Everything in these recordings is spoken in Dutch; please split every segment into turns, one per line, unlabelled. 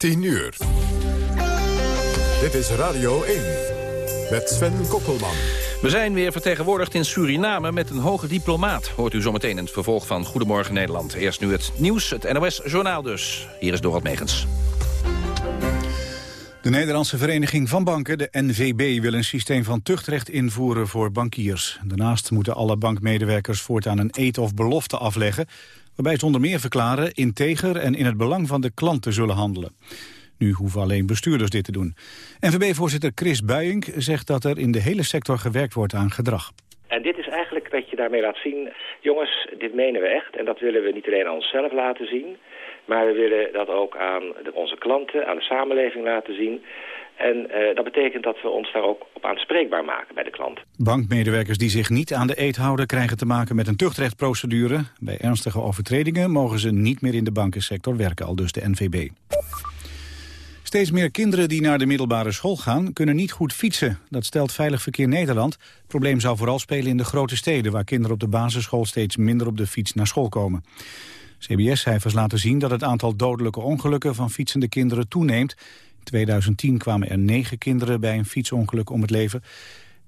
10 uur. Dit is Radio 1 met Sven Kokkelman.
We zijn weer vertegenwoordigd in Suriname met een hoge diplomaat. Hoort u zometeen in het vervolg van Goedemorgen Nederland. Eerst nu het nieuws, het NOS-journaal dus. Hier is Dorot Megens.
De Nederlandse Vereniging van Banken, de NVB, wil een systeem van tuchtrecht invoeren voor bankiers. Daarnaast moeten alle bankmedewerkers voortaan een eet of belofte afleggen, waarbij ze onder meer verklaren integer en in het belang van de klant te zullen handelen. Nu hoeven alleen bestuurders dit te doen. NVB-voorzitter Chris Buijink zegt dat er in de hele sector gewerkt wordt aan gedrag.
En dit is eigenlijk dat je daarmee laat zien... jongens, dit menen we echt en dat willen we niet alleen aan onszelf laten zien... maar we willen dat ook aan onze klanten, aan de samenleving laten zien... En uh, dat betekent dat we ons daar ook op aanspreekbaar maken bij de klant.
Bankmedewerkers die zich niet aan de eet houden... krijgen te maken met een tuchtrechtprocedure. Bij ernstige overtredingen mogen ze niet meer in de bankensector werken, al dus de NVB. Steeds meer kinderen die naar de middelbare school gaan... kunnen niet goed fietsen. Dat stelt Veilig Verkeer Nederland. Het probleem zou vooral spelen in de grote steden... waar kinderen op de basisschool steeds minder op de fiets naar school komen. CBS-cijfers laten zien dat het aantal dodelijke ongelukken... van fietsende kinderen toeneemt. In 2010 kwamen er negen kinderen bij een fietsongeluk om het leven.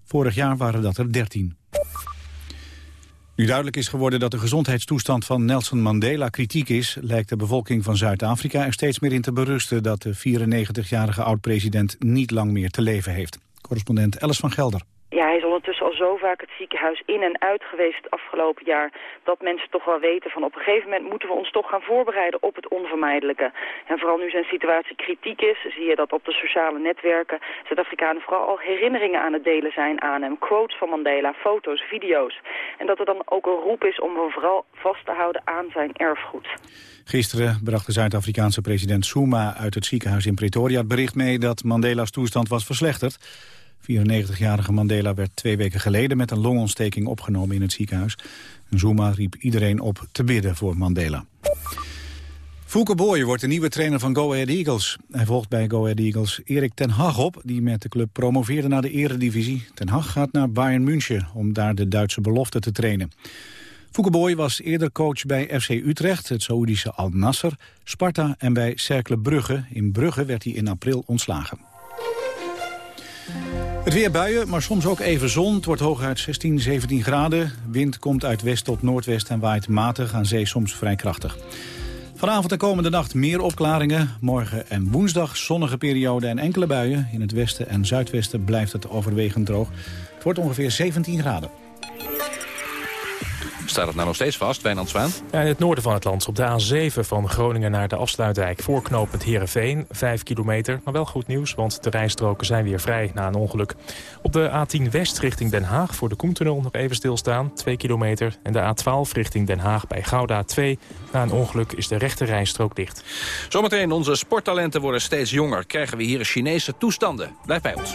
Vorig jaar waren dat er 13. Nu duidelijk is geworden dat de gezondheidstoestand van Nelson Mandela kritiek is... lijkt de bevolking van Zuid-Afrika er steeds meer in te berusten... dat de 94-jarige oud-president niet lang meer te leven heeft. Correspondent Alice van Gelder.
Ondertussen al zo vaak het ziekenhuis in en uit geweest het afgelopen jaar... dat mensen toch wel weten van op een gegeven moment moeten we ons toch gaan voorbereiden op het onvermijdelijke. En vooral nu zijn situatie kritiek is, zie je dat op de sociale netwerken Zuid-Afrikanen vooral al herinneringen aan het delen zijn aan hem. Quotes van Mandela, foto's, video's. En dat er dan ook een roep is om hem vooral vast te houden aan zijn erfgoed.
Gisteren bracht de Zuid-Afrikaanse president Zuma uit het ziekenhuis in Pretoria het bericht mee dat Mandela's toestand was verslechterd. 94-jarige Mandela werd twee weken geleden met een longontsteking opgenomen in het ziekenhuis. Zuma riep iedereen op te bidden voor Mandela. Fouke Boy wordt de nieuwe trainer van Go Ahead Eagles. Hij volgt bij Go Ahead Eagles Erik ten Hag op, die met de club promoveerde naar de eredivisie. Ten Hag gaat naar Bayern München om daar de Duitse belofte te trainen. Fouke Boy was eerder coach bij FC Utrecht, het Saoedische Al Nasser, Sparta en bij Cercle Brugge. In Brugge werd hij in april ontslagen. Het weer buien, maar soms ook even zon. Het wordt hooguit 16, 17 graden. Wind komt uit west tot noordwest en waait matig aan zee soms vrij krachtig. Vanavond en komende nacht meer opklaringen. Morgen en woensdag zonnige periode en enkele buien. In het westen en zuidwesten blijft het overwegend droog. Het wordt ongeveer 17 graden.
Staat het nou nog steeds vast, Wijnand Zwaan?
Ja, in het noorden van het land, op de A7 van Groningen naar de afsluitdijk... voorknopend Heerenveen, 5 kilometer. Maar wel goed nieuws, want de rijstroken zijn weer vrij na een ongeluk. Op de A10 West richting Den Haag voor de Koentunnel nog even stilstaan, 2 kilometer. En de A12 richting Den Haag bij Gouda 2. Na een ongeluk is de rechte rijstrook dicht.
Zometeen, onze sporttalenten worden steeds jonger. Krijgen we hier Chinese toestanden. Blijf bij ons.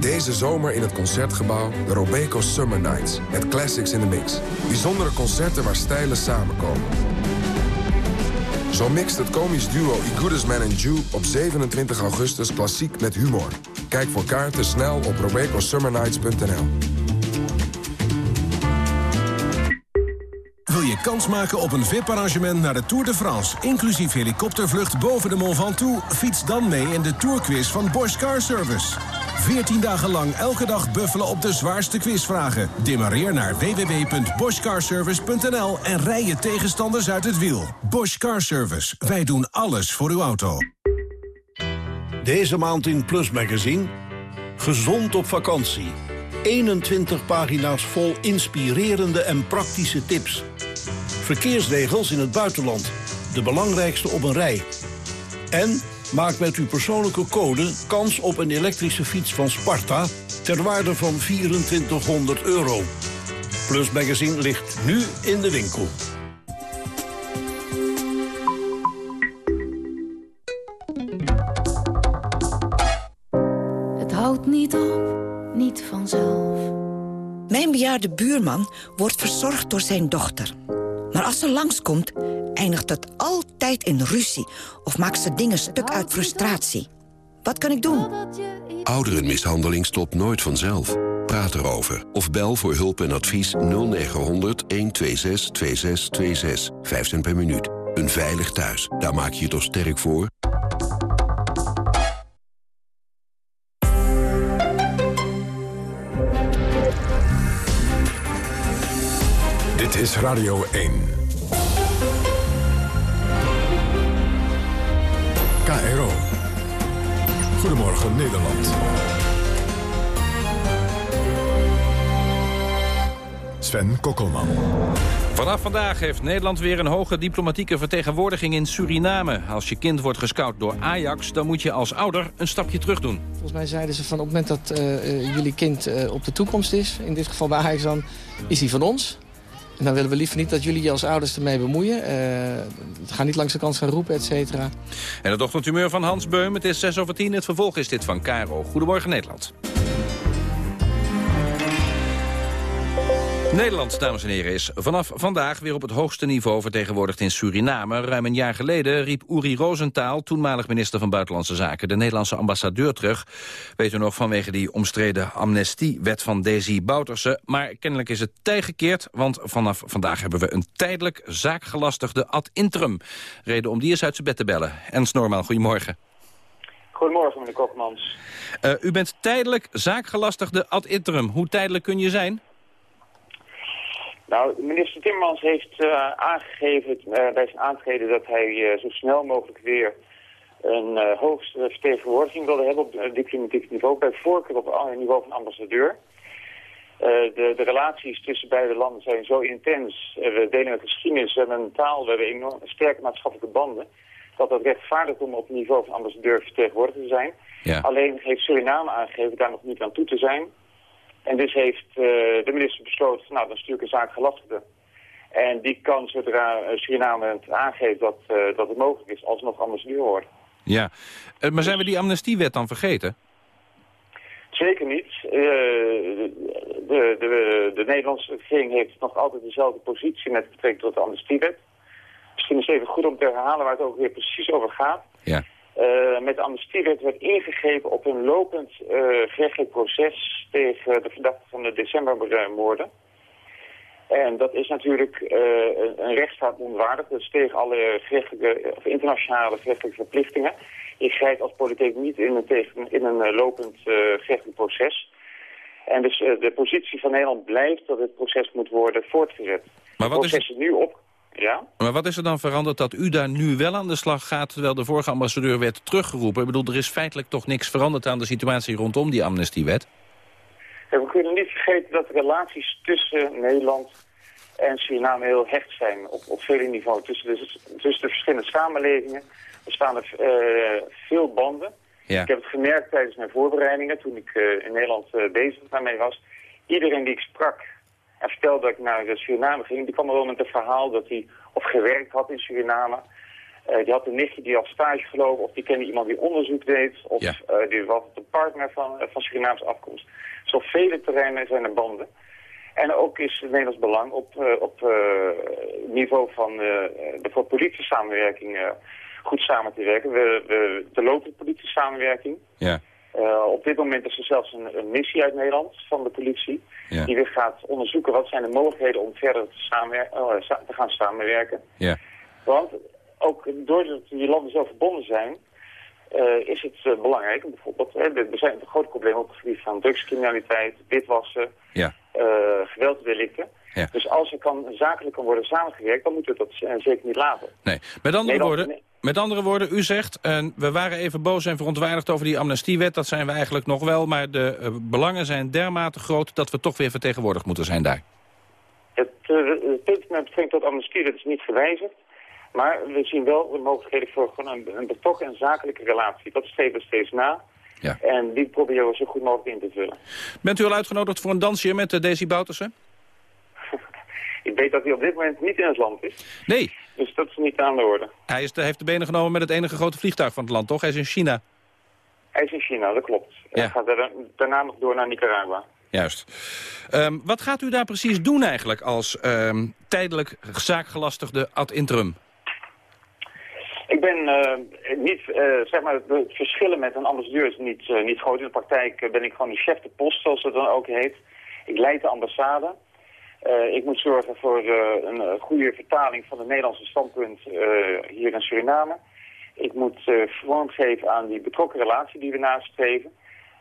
Deze zomer in het Concertgebouw de Robeco Summer Nights. Met classics in the mix. Bijzondere concerten waar stijlen samenkomen. Zo mixt het komisch duo I Goodest Man and Jew op 27 augustus klassiek met humor. Kijk voor kaarten snel op robecosummernights.nl.
Wil je kans maken op een VIP-arrangement naar de Tour de France... inclusief helikoptervlucht boven de Mont Ventoux? Fiets dan mee in de Tourquiz van Bosch Car Service. 14 dagen lang elke dag buffelen op de zwaarste quizvragen. Demareer naar www.boschcarservice.nl en rij je tegenstanders uit het wiel. Bosch Car Service. Wij doen alles voor uw auto.
Deze maand in Plus Magazine. Gezond op vakantie. 21 pagina's vol inspirerende en praktische tips. Verkeersregels in het buitenland. De belangrijkste op een rij. En maak met uw persoonlijke code kans op een elektrische fiets van Sparta... ter waarde van 2400 euro. Plus Magazine ligt nu in de winkel.
Het houdt niet op, niet vanzelf.
Mijn bejaarde buurman wordt verzorgd door zijn dochter. Maar als ze langskomt, eindigt het altijd in ruzie... of maakt ze dingen stuk uit frustratie. Wat kan ik doen?
Ouderenmishandeling stopt nooit vanzelf. Praat erover of bel voor hulp en advies 0900 126 2626. 5 cent per minuut. Een veilig thuis. Daar maak je je toch sterk voor?
Is Radio 1. KRO. Goedemorgen Nederland. Sven Kokkelman.
Vanaf vandaag heeft Nederland weer een hoge diplomatieke vertegenwoordiging in Suriname. Als je kind wordt gescout door Ajax, dan moet je als ouder een stapje terug doen.
Volgens mij zeiden ze van op het moment dat uh, uh, jullie kind uh, op de toekomst is... in dit geval bij Ajax dan, is die van ons. En dan willen we liever niet dat jullie je als ouders ermee bemoeien. Uh, ga niet langs de kant gaan roepen, et cetera.
En het ochtendhumeur van Hans Beum. Het is 6 over 10. Het vervolg is dit van Caro. Goedemorgen Nederland. Nederland, dames en heren, is vanaf vandaag weer op het hoogste niveau vertegenwoordigd in Suriname. Ruim een jaar geleden riep Uri Rosenthal, toenmalig minister van Buitenlandse Zaken, de Nederlandse ambassadeur terug. Weet u nog vanwege die omstreden amnestiewet van Desi Bouterse. Maar kennelijk is het tij gekeerd, want vanaf vandaag hebben we een tijdelijk zaakgelastigde ad interim. Reden om die eens uit zijn bed te bellen. Ernst Normaal, goedemorgen.
Goedemorgen, meneer Kokmans.
Uh, u bent tijdelijk zaakgelastigde ad interim. Hoe tijdelijk kun je zijn?
Nou, minister Timmermans heeft uh, aangegeven bij zijn aantreden dat hij uh, zo snel mogelijk weer een hoogste vertegenwoordiging wilde hebben op diplomatiek niveau, bij voorkeur op het niveau van ambassadeur. de, de relaties tussen beide landen zijn zo intens, we delen een geschiedenis, we hebben een taal, we hebben enorm sterke maatschappelijke banden, dat het rechtvaardigt om op het niveau van ambassadeur vertegenwoordigd te zijn.
Ja.
Alleen heeft Suriname aangegeven daar nog niet aan toe te zijn. En dus heeft uh, de minister besloten, nou dan stuur ik een zaak gelastigde. En die kan, zodra Suriname het aangeeft dat, uh, dat het mogelijk is, alsnog ambassadeur worden.
Ja, maar zijn we die amnestiewet dan vergeten?
Zeker niet. de, de, de, de Nederlandse regering heeft nog altijd dezelfde positie met betrekking tot de amnestiewet. Misschien is het even goed om te herhalen waar het ook weer precies over gaat.
Ja.
Uh, met de amnestiewet werd ingegrepen op een lopend uh, gerechtelijk proces tegen de verdachte van de decembermoorden. En dat is natuurlijk uh, een rechtsstaat onwaardig. Dat is tegen alle gerechtelijke, of internationale gerechtelijke verplichtingen. Je grijpt als politiek niet in een, tegen, in een lopend gerechtelijk proces. En dus de positie van Nederland blijft dat het proces moet worden voortgezet.
Maar wat
het proces
is...
is nu op. Ja?
Maar wat is er dan veranderd dat u daar nu wel aan de slag gaat... terwijl de vorige ambassadeur werd teruggeroepen? Ik bedoel, er is feitelijk toch niks veranderd aan de situatie rondom die amnestiewet?
We kunnen niet vergeten dat de relaties tussen Nederland en Suriname heel hecht zijn. Op, op vele niveaus. Tussen de, tussen de verschillende samenlevingen bestaan er uh, veel banden.
Ja.
Ik heb het gemerkt tijdens mijn voorbereidingen toen ik uh, in Nederland uh, bezig daarmee was. Iedereen die ik sprak en vertelde dat ik naar Suriname ging, die kwam er wel met een verhaal dat hij of gewerkt had in Suriname. Uh, die had een nichtje die had stage gelopen, of die kende iemand die onderzoek deed, of
ja.
uh, die was een partner van, uh, van Surinaamse afkomst. Dus op vele terreinen zijn er banden. En ook is het Nederlands belang op, op niveau van de politie-samenwerking goed samen te werken. We, we, de lopende politie-samenwerking.
Ja.
Uh, op dit moment is er zelfs een, een, missie uit Nederland van de politie.
Ja.
Die weer gaat onderzoeken wat zijn de mogelijkheden om verder te, uh, sa te gaan samenwerken.
Ja.
Want ook doordat die landen zo verbonden zijn, uh, is het belangrijk. Bijvoorbeeld, hè, er zijn grote problemen op het gebied van drugscriminaliteit, witwassen,
ja.
gewelddelicten.
Ja.
Dus als er kan, zakelijk kan worden samengewerkt, dan moeten we dat zeker niet laten.
Nee, met andere woorden... Met andere woorden, u zegt, en we waren even boos en verontwaardigd over die amnestiewet. Dat zijn we eigenlijk nog wel, maar de uh, belangen zijn dermate groot... dat we toch weer vertegenwoordigd moeten zijn daar.
Het, uh, het punt met betrekking tot amnestiewet is niet gewijzigd. Maar we zien wel de mogelijkheden voor gewoon een, een betrokken en zakelijke relatie. Dat streven we steeds na.
Ja.
En die proberen we zo goed mogelijk in te vullen.
Bent u al uitgenodigd voor een dansje met uh, Daisy Boutersen?
Ik weet dat hij op dit moment niet in het land is.
Nee.
Dus dat is niet aan de orde.
Hij is, heeft de benen genomen met het enige grote vliegtuig van het land, toch? Hij is in China.
Hij is in China, dat klopt.
Ja.
Hij gaat daarna nog door naar Nicaragua.
Juist. Um, wat gaat u daar precies doen eigenlijk als um, tijdelijk zaakgelastigde ad interim?
Ik ben uh, niet, uh, zeg maar, het verschillen met een ambassadeur is niet, uh, niet groot. In de praktijk ben ik gewoon de chef de post, zoals het dan ook heet. Ik leid de ambassade. Ik moet zorgen voor een goede vertaling van het Nederlandse standpunt hier in Suriname. Ik moet vormgeven aan die betrokken relatie die we nastreven.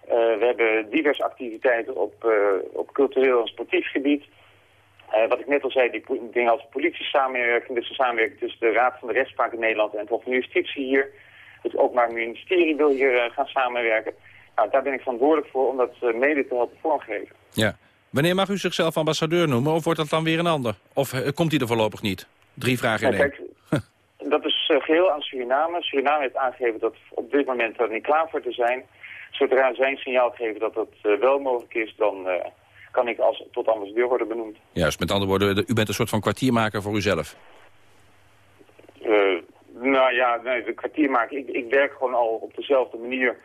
We hebben diverse activiteiten op, op cultureel en sportief gebied. Wat ik net al zei, die dingen als politie-samenwerking, dus de samenwerking tussen de Raad van de Rechtspraak in Nederland en het Hof van Justitie hier. Het Openbaar Ministerie wil hier gaan samenwerken. Nou, daar ben ik verantwoordelijk voor om dat mede te helpen vormgeven.
Ja. Wanneer mag u zichzelf ambassadeur noemen of wordt dat dan weer een ander? Of komt hij er voorlopig niet? Drie vragen in één.
Kijk, dat is geheel aan Suriname. Suriname heeft aangegeven dat op dit moment er niet klaar voor te zijn. Zodra zij een signaal geven dat dat uh, wel mogelijk is, dan kan ik als tot ambassadeur worden benoemd.
Juist, met andere woorden, u bent een soort van kwartiermaker voor uzelf.
Uh, nou ja, nee, de kwartiermaker, ik, ik werk gewoon al op dezelfde manier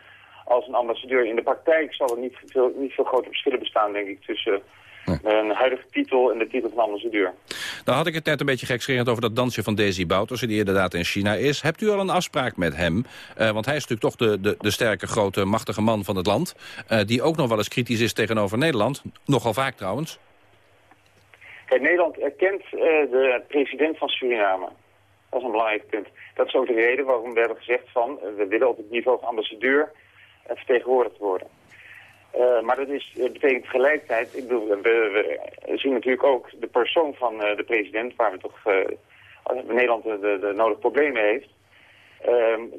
als een ambassadeur. In de praktijk zal er niet veel, niet veel grote verschillen bestaan, denk ik, tussen een huidige titel en de titel van ambassadeur.
Nou had ik het net een beetje gekscherend over dat dansje van Daisy Boutersen... die inderdaad in China is. Hebt u al een afspraak met hem? Uh, want hij is natuurlijk toch de, de, de sterke, grote, machtige man van het land... Uh, die ook nog wel eens kritisch is tegenover Nederland. Nogal vaak trouwens.
Kijk, Nederland erkent uh, de president van Suriname. Dat is een belangrijk punt. Dat is ook de reden waarom we hebben gezegd van... we willen op het niveau van ambassadeur vertegenwoordigd worden. Uh, maar dat is, betekent tegelijkertijd, ik bedoel, we, zien natuurlijk ook de persoon van uh, de president, waar we toch uh, Nederland de, de, nodige problemen heeft.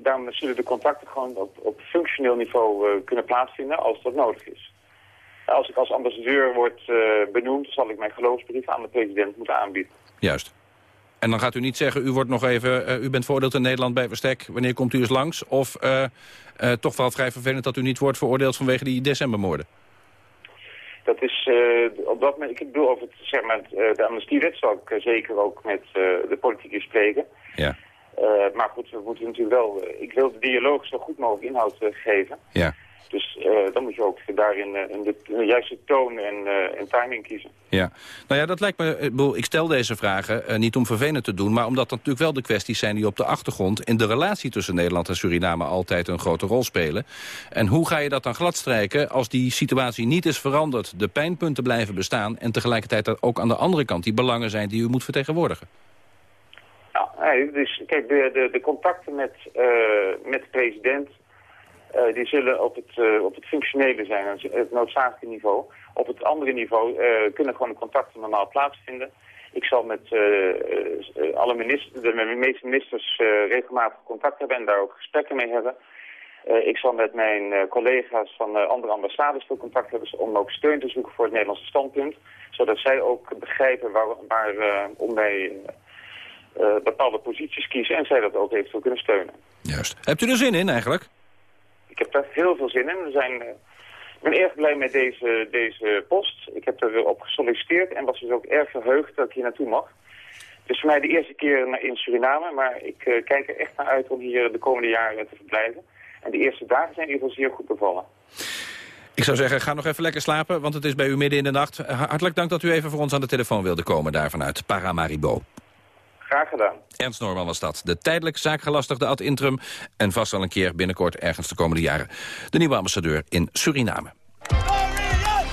daarom zullen de contacten gewoon op, op functioneel niveau kunnen plaatsvinden als dat nodig is. Als ik als ambassadeur word benoemd, zal ik mijn geloofsbrief aan de president moeten aanbieden.
Juist. En dan gaat u niet zeggen, u wordt nog even, uh, u bent veroordeeld in Nederland bij verstek. Wanneer komt u eens langs? Of uh, uh, toch wel vrij vervelend dat u niet wordt veroordeeld vanwege die decembermoorden?
Dat is op dat moment, ik bedoel over het, zeg maar, de amnestiewet zal ik zeker ook met de politiek spreken.
Ja.
maar goed, we moeten natuurlijk wel, ik wil de dialoog zo goed mogelijk inhoud geven.
Ja.
Dus uh, dan moet je ook daarin uh, de, de, juiste toon en, uh, en, timing kiezen.
Ja, nou ja, dat lijkt me... Ik stel deze vragen niet om vervelend te doen... maar omdat dat natuurlijk wel de kwesties zijn die op de achtergrond... in de relatie tussen Nederland en Suriname altijd een grote rol spelen. En hoe ga je dat dan gladstrijken als die situatie niet is veranderd... de pijnpunten blijven bestaan... en tegelijkertijd er ook aan de andere kant die belangen zijn die u moet vertegenwoordigen?
Nee, dus kijk, de, de, de contacten met, met de president... Uh, die zullen op het, uh, op het functionele zijn, het noodzakelijke niveau. Op het andere niveau uh, kunnen gewoon de contacten normaal plaatsvinden. Ik zal met alle ministers, de meeste ministers regelmatig contact hebben en daar ook gesprekken mee hebben. ik zal met mijn collega's van andere ambassades veel contact hebben om ook steun te zoeken voor het Nederlandse standpunt. Zodat zij ook begrijpen waar, waar om wij bepaalde posities kiezen en zij dat ook eventueel kunnen steunen.
Juist. Hebt u er zin in eigenlijk?
Ik heb daar heel veel zin in. We zijn, uh, ik ben erg blij met deze, deze post. Ik heb er weer op gesolliciteerd en was dus ook erg verheugd dat ik hier naartoe mag. Het is voor mij de eerste keer in Suriname, maar ik uh, kijk er echt naar uit om hier de komende jaren te verblijven. En de eerste dagen zijn in ieder geval zeer goed bevallen.
Ik zou zeggen, ga nog even lekker slapen, want het is bij u midden in de nacht. Hartelijk dank dat u even voor ons aan de telefoon wilde komen daar vanuit Paramaribo.
Graag gedaan.
Ernst Norman was dat. De tijdelijk zaakgelastigde ad interim. En vast wel een keer binnenkort ergens de komende jaren. De nieuwe ambassadeur in Suriname.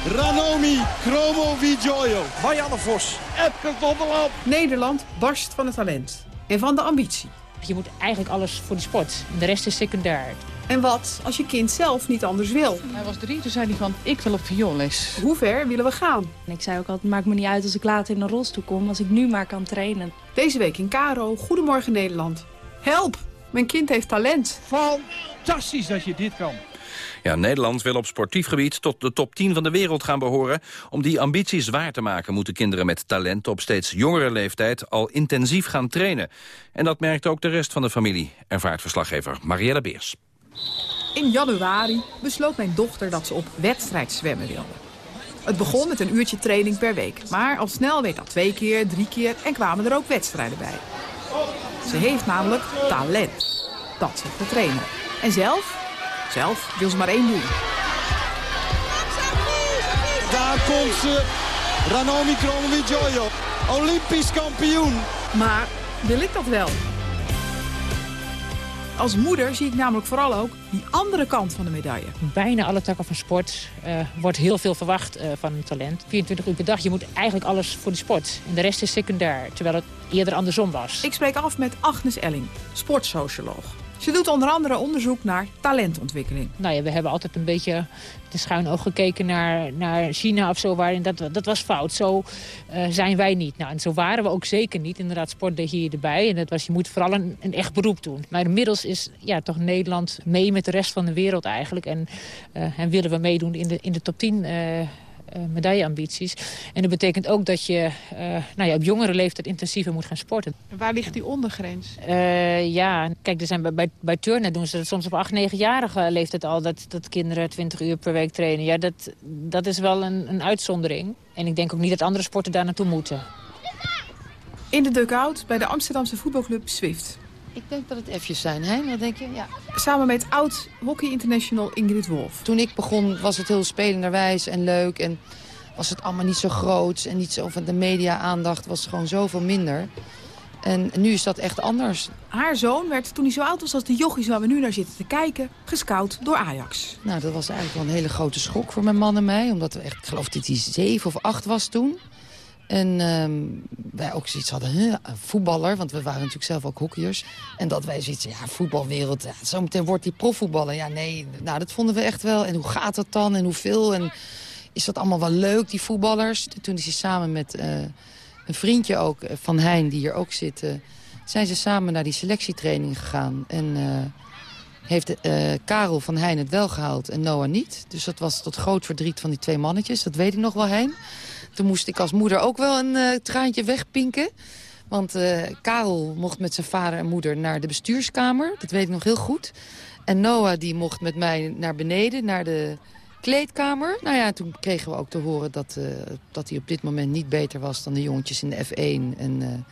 Ranomi Chromo Vigioio.
Marianne Vos.
Epke Zonderland.
Nederland barst van het talent. En van de ambitie.
Je moet eigenlijk alles voor de sport. De rest is secundair.
En wat als je kind zelf niet anders wil?
Hij was drie, toen zei hij van, ik wil op vioolles.
Hoe ver willen we gaan?
En ik zei ook altijd, maakt me niet uit als ik later in een rolstoel kom... als ik nu maar kan trainen.
Deze week in Caro, Goedemorgen Nederland. Help, mijn kind heeft talent.
Fantastisch dat je dit kan.
Ja, Nederland wil op sportief gebied tot de top 10 van de wereld gaan behoren. Om die ambities waar te maken moeten kinderen met talent op steeds jongere leeftijd al intensief gaan trainen. En dat merkt ook de rest van de familie, ervaart verslaggever Marielle Beers.
In januari besloot mijn dochter dat ze op wedstrijd zwemmen wilde. Het begon met een uurtje training per week. Maar al snel werd dat twee keer, drie keer en kwamen er ook wedstrijden bij. Ze heeft namelijk talent. Dat zegt de trainer. En zelf? Zelf wil ze maar één doen.
Daar komt ze. Ranomi Kromowidjojo. Olympisch kampioen.
Maar wil ik dat wel? Als moeder zie ik namelijk vooral ook die andere kant van de medaille.
Bijna alle takken van sport uh, wordt heel veel verwacht uh, van een talent. 24 uur per dag, je moet eigenlijk alles voor de sport. En de rest is secundair, terwijl het eerder andersom was.
Ik spreek af met Agnes Elling, sportsocioloog. Ze doet onder andere onderzoek naar talentontwikkeling.
Nou ja, we hebben altijd een beetje de schuin oog gekeken naar, naar China of zo. Waarin dat, dat was fout. Zo uh, zijn wij niet. Nou, en zo waren we ook zeker niet. Inderdaad, sport deed hier erbij. En dat was, je moet vooral een, een echt beroep doen. Maar inmiddels is ja, toch Nederland mee met de rest van de wereld eigenlijk. En, uh, en willen we meedoen in de, in de top 10 uh, uh, medailleambities. En dat betekent ook dat je uh, nou ja, op jongere leeftijd intensiever moet gaan sporten.
En waar ligt die ondergrens?
Uh, ja, kijk, er zijn bij, bij, bij turnen doen ze dat soms op 8, 9-jarige leeftijd al... Dat, dat kinderen 20 uur per week trainen. Ja, dat, dat is wel een, een uitzondering. En ik denk ook niet dat andere sporten daar naartoe moeten.
In de dugout bij de Amsterdamse voetbalclub Swift.
Ik denk dat het F'jes zijn, hè? Wat denk je? Ja.
Samen met oud hockey international Ingrid Wolf.
Toen ik begon was het heel spelenderwijs en leuk. En was het allemaal niet zo groot. En niet zo van de media-aandacht was gewoon zoveel minder. En nu is dat echt anders.
Haar zoon werd toen hij zo oud was als de jochies waar we nu naar zitten te kijken... gescout door Ajax.
Nou, dat was eigenlijk wel een hele grote schok voor mijn man en mij. Omdat we echt, ik geloof dat hij zeven of acht was toen. En um, wij ook zoiets hadden, een voetballer, want we waren natuurlijk zelf ook hockeyers. En dat wij zoiets, ja, voetbalwereld, ja, zometeen wordt die profvoetballer. Ja, nee, nou, dat vonden we echt wel. En hoe gaat dat dan en hoeveel? En is dat allemaal wel leuk, die voetballers? Toen is hij samen met uh, een vriendje ook, Van Heijn, die hier ook zit... Uh, zijn ze samen naar die selectietraining gegaan. En heeft Karel van Heijn het wel gehaald en Noah niet. Dus dat was tot groot verdriet van die twee mannetjes. Dat weet ik nog wel, Hein. Toen moest ik als moeder ook wel een uh, traantje wegpinken. Want uh, Karel mocht met zijn vader en moeder naar de bestuurskamer. Dat weet ik nog heel goed. En Noah die mocht met mij naar beneden, naar de kleedkamer. Nou ja, toen kregen we ook te horen dat, uh, dat hij op dit moment niet beter was dan de jongetjes in de F1. En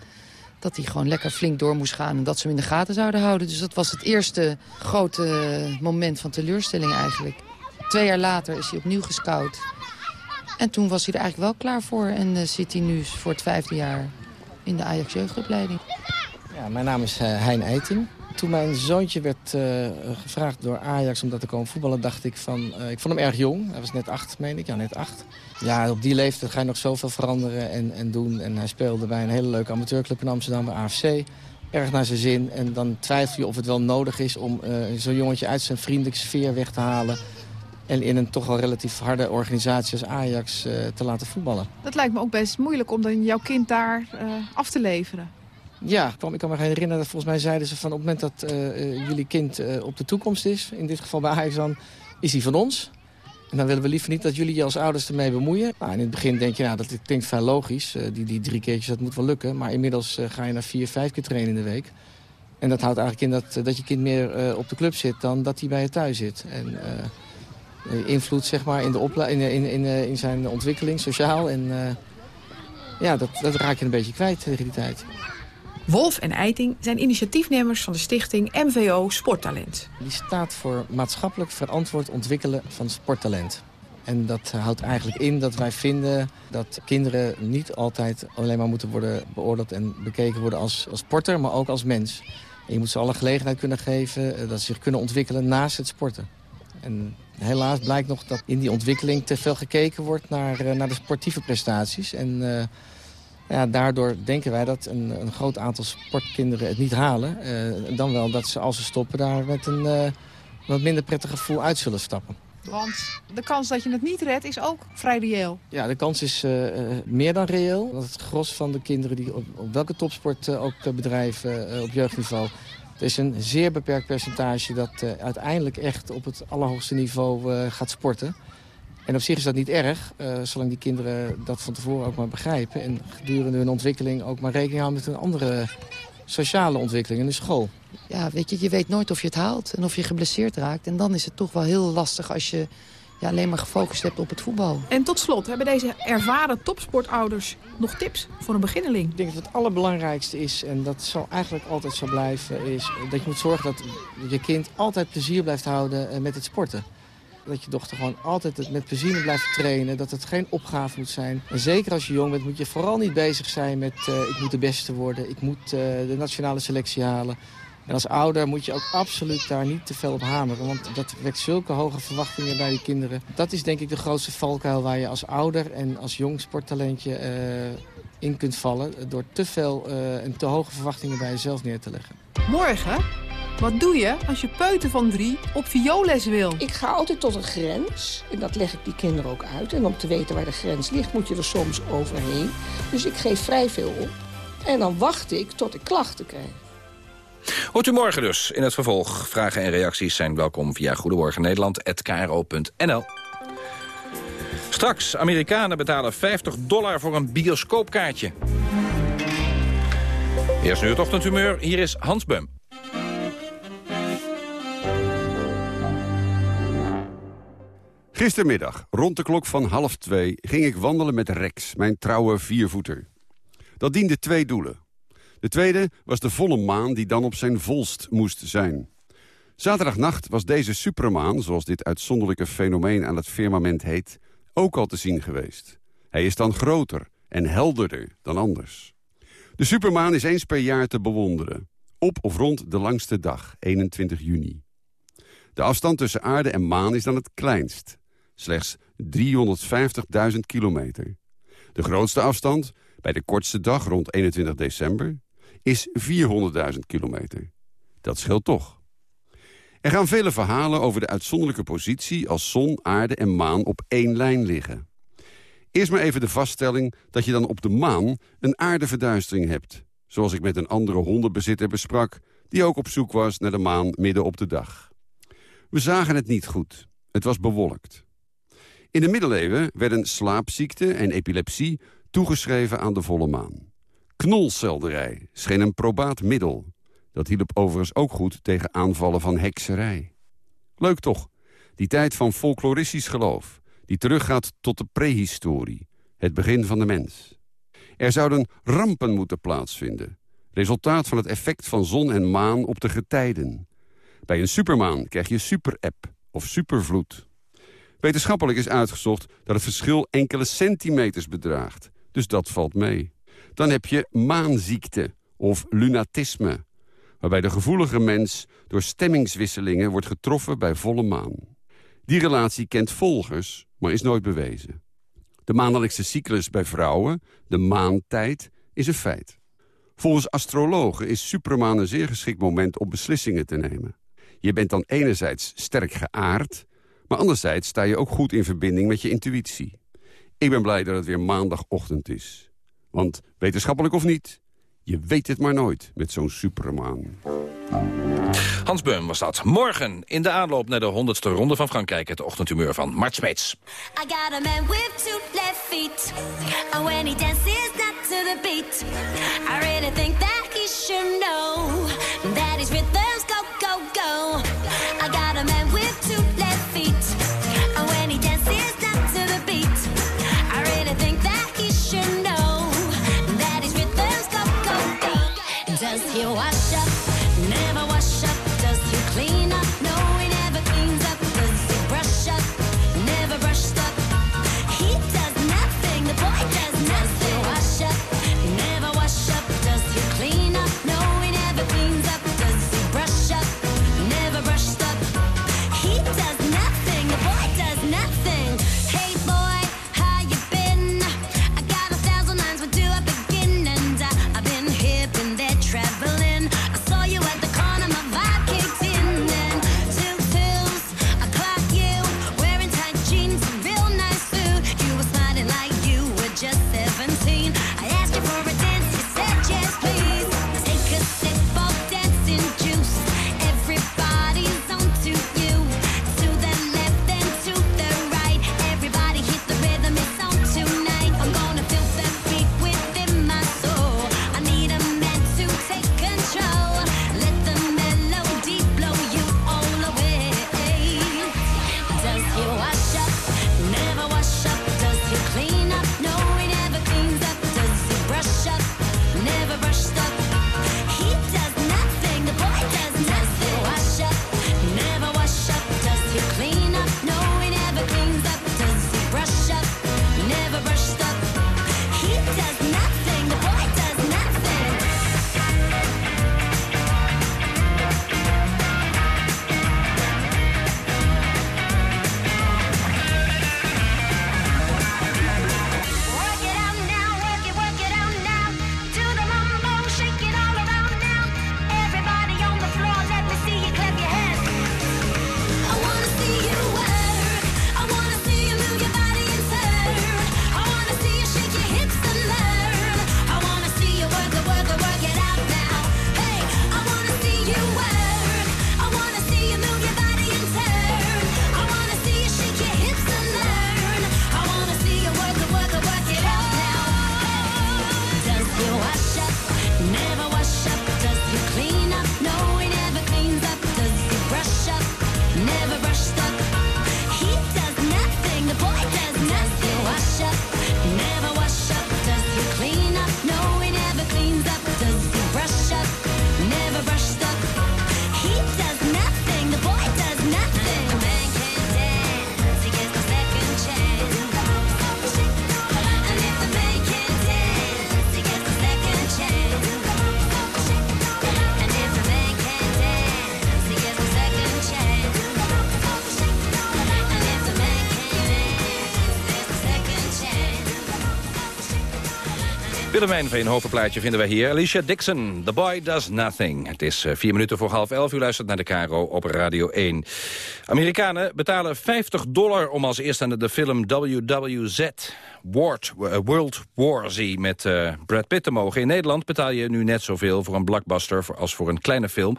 dat hij gewoon lekker flink door moest gaan en dat ze hem in de gaten zouden houden. Dus dat was het eerste grote moment van teleurstelling eigenlijk. Twee jaar later is hij opnieuw gescout. En toen was hij er eigenlijk wel klaar voor. En uh, zit hij nu voor het vijfde jaar in de Ajax jeugdopleiding.
Ja, mijn naam is uh, Hein Eiting. Toen mijn zoontje werd uh, gevraagd door Ajax om dat te komen voetballen... dacht ik van... ik vond hem erg jong. Hij was net acht, meen ik. Ja, net acht. Ja, op die leeftijd ga je nog zoveel veranderen en, en doen. En hij speelde bij een hele leuke amateurclub in Amsterdam, bij AFC. Erg naar zijn zin. En dan twijfel je of het wel nodig is om zo'n jongetje uit zijn vriendelijke sfeer weg te halen... En in een toch wel relatief harde organisatie als Ajax uh, te laten voetballen.
Dat lijkt me ook best moeilijk om dan jouw kind daar uh, af te leveren.
Ja, ik kan me herinneren dat volgens mij zeiden ze van op het moment dat uh, jullie kind op de toekomst is, in dit geval bij Ajax dan, is hij van ons. En dan willen we liever niet dat jullie je als ouders ermee bemoeien. Nou, in het begin denk je, nou, dat klinkt vrij logisch. die, die drie keertjes, dat moet wel lukken. Maar inmiddels ga je naar vier, vijf keer trainen in de week. En dat houdt eigenlijk in dat, dat je kind meer op de club zit dan dat hij bij je thuis zit. En, invloed zeg maar, in, de in, in, in, in zijn ontwikkeling, sociaal. En uh, ja, dat, dat raak je een beetje kwijt tegen die tijd.
Wolf en Eiting zijn initiatiefnemers van de stichting MVO Sporttalent.
Die staat voor maatschappelijk verantwoord ontwikkelen van sporttalent. En dat houdt eigenlijk in dat wij vinden dat kinderen niet altijd alleen maar moeten worden beoordeeld en bekeken worden als, als sporter, maar ook als mens. En je moet ze alle gelegenheid kunnen geven dat ze zich kunnen ontwikkelen naast het sporten. En helaas blijkt nog dat in die ontwikkeling te veel gekeken wordt naar, uh, naar de sportieve prestaties. En uh, ja, daardoor denken wij dat een, een, groot aantal sportkinderen het niet halen. Uh, dan wel dat ze als ze stoppen daar met een wat minder prettig gevoel uit zullen stappen.
Want de kans dat je het niet redt is ook vrij reëel.
Ja, de kans is meer dan reëel. Want het gros van de kinderen die op, op welke topsport ook bedrijven op jeugdniveau er is een zeer beperkt percentage dat uh, uiteindelijk echt op het allerhoogste niveau uh, gaat sporten. En op zich is dat niet erg, uh, zolang die kinderen dat van tevoren ook maar begrijpen. En gedurende hun ontwikkeling ook maar rekening houden met hun andere sociale ontwikkeling in de school.
Ja, weet je, je weet nooit of je het haalt en of je geblesseerd raakt. En dan is het toch wel heel lastig als je ja, alleen maar gefocust hebt op het voetbal.
En tot slot, hebben deze ervaren topsportouders nog tips voor een beginneling?
Ik denk dat het allerbelangrijkste is, en dat zal eigenlijk altijd zo blijven... is dat je moet zorgen dat je kind altijd plezier blijft houden eh, met het sporten. Dat je dochter gewoon altijd met plezier blijft trainen. Dat het geen opgave moet zijn. En zeker als je jong bent moet je vooral niet bezig zijn met... Uh, ik moet de beste worden, ik moet uh, de nationale selectie halen. En als ouder moet je ook absoluut daar niet te veel op hameren. Want dat wekt zulke hoge verwachtingen bij die kinderen. Dat is denk ik de grootste valkuil waar je als ouder en als jong sporttalentje uh, in kunt vallen. Door te veel uh, en te hoge verwachtingen bij jezelf neer te leggen.
Morgen? Wat doe je als je peuter van drie op vioolles wil?
Ik ga altijd tot een grens. En dat leg ik die kinderen ook uit. En om te weten waar de grens ligt moet je er soms overheen. Dus ik geef vrij veel op. En dan wacht ik tot ik klachten krijg.
Hoort u morgen dus in het vervolg. Vragen en reacties zijn welkom via Goedemorgen Nederland@kro.nl. Straks, Amerikanen betalen 50 dollar voor een bioscoopkaartje. Eerst nu het ochtendhumeur, hier is Hans Bum.
Gistermiddag, rond de klok van half twee, ging ik wandelen met Rex, mijn trouwe viervoeter. Dat diende twee doelen. De tweede was de volle maan die dan op zijn volst moest zijn. Zaterdagnacht was deze supermaan, zoals dit uitzonderlijke fenomeen aan het firmament heet, ook al te zien geweest. Hij is dan groter en helderder dan anders. De supermaan is eens per jaar te bewonderen. Op of rond de langste dag, 21 juni. De afstand tussen aarde en maan is dan het kleinst. Slechts 350.000 kilometer. De grootste afstand, bij de kortste dag rond 21 december is 400.000 kilometer. Dat scheelt toch. Er gaan vele verhalen over de uitzonderlijke positie... als zon, aarde en maan op één lijn liggen. Eerst maar even de vaststelling dat je dan op de maan een aardeverduistering hebt. Zoals ik met een andere hondenbezitter besprak... die ook op zoek was naar de maan midden op de dag. We zagen het niet goed. Het was bewolkt. In de middeleeuwen werden slaapziekte en epilepsie toegeschreven aan de volle maan. Knolselderij scheen een probaat middel. Dat hielp overigens ook goed tegen aanvallen van hekserij. Leuk toch, die tijd van folkloristisch geloof... die teruggaat tot de prehistorie, het begin van de mens. Er zouden rampen moeten plaatsvinden. Resultaat van het effect van zon en maan op de getijden. Bij een supermaan krijg je super-app of supervloed. Wetenschappelijk is uitgezocht dat het verschil enkele centimeters bedraagt. Dus dat valt mee. Dan heb je maanziekte of lunatisme... waarbij de gevoelige mens door stemmingswisselingen wordt getroffen bij volle maan. Die relatie kent volgers, maar is nooit bewezen. De maandelijkse cyclus bij vrouwen, de maantijd, is een feit. Volgens astrologen is supermaan een zeer geschikt moment om beslissingen te nemen. Je bent dan enerzijds sterk geaard... maar anderzijds sta je ook goed in verbinding met je intuïtie. Ik ben blij dat het weer maandagochtend is. Want wetenschappelijk of niet, je weet het maar nooit met zo'n supermaan.
Hans Beum was dat. Morgen in de aanloop naar de 100ste ronde van Frankrijk... het ochtendhumeur van Mart Smeets. I got a man with two left feet. And when he dances not to the beat. I really think that he should know. Willemijn vinden wij hier. Alicia Dixon, The Boy Does Nothing. Het is eh, vier minuten voor half elf. U luistert naar de Caro op Radio 1. Amerikanen betalen 50 dollar om als eerste aan de film WWZ... World, uh, World War Z met uh, Brad Pitt te mogen. In Nederland betaal je nu net zoveel voor een blockbuster als voor een kleine film.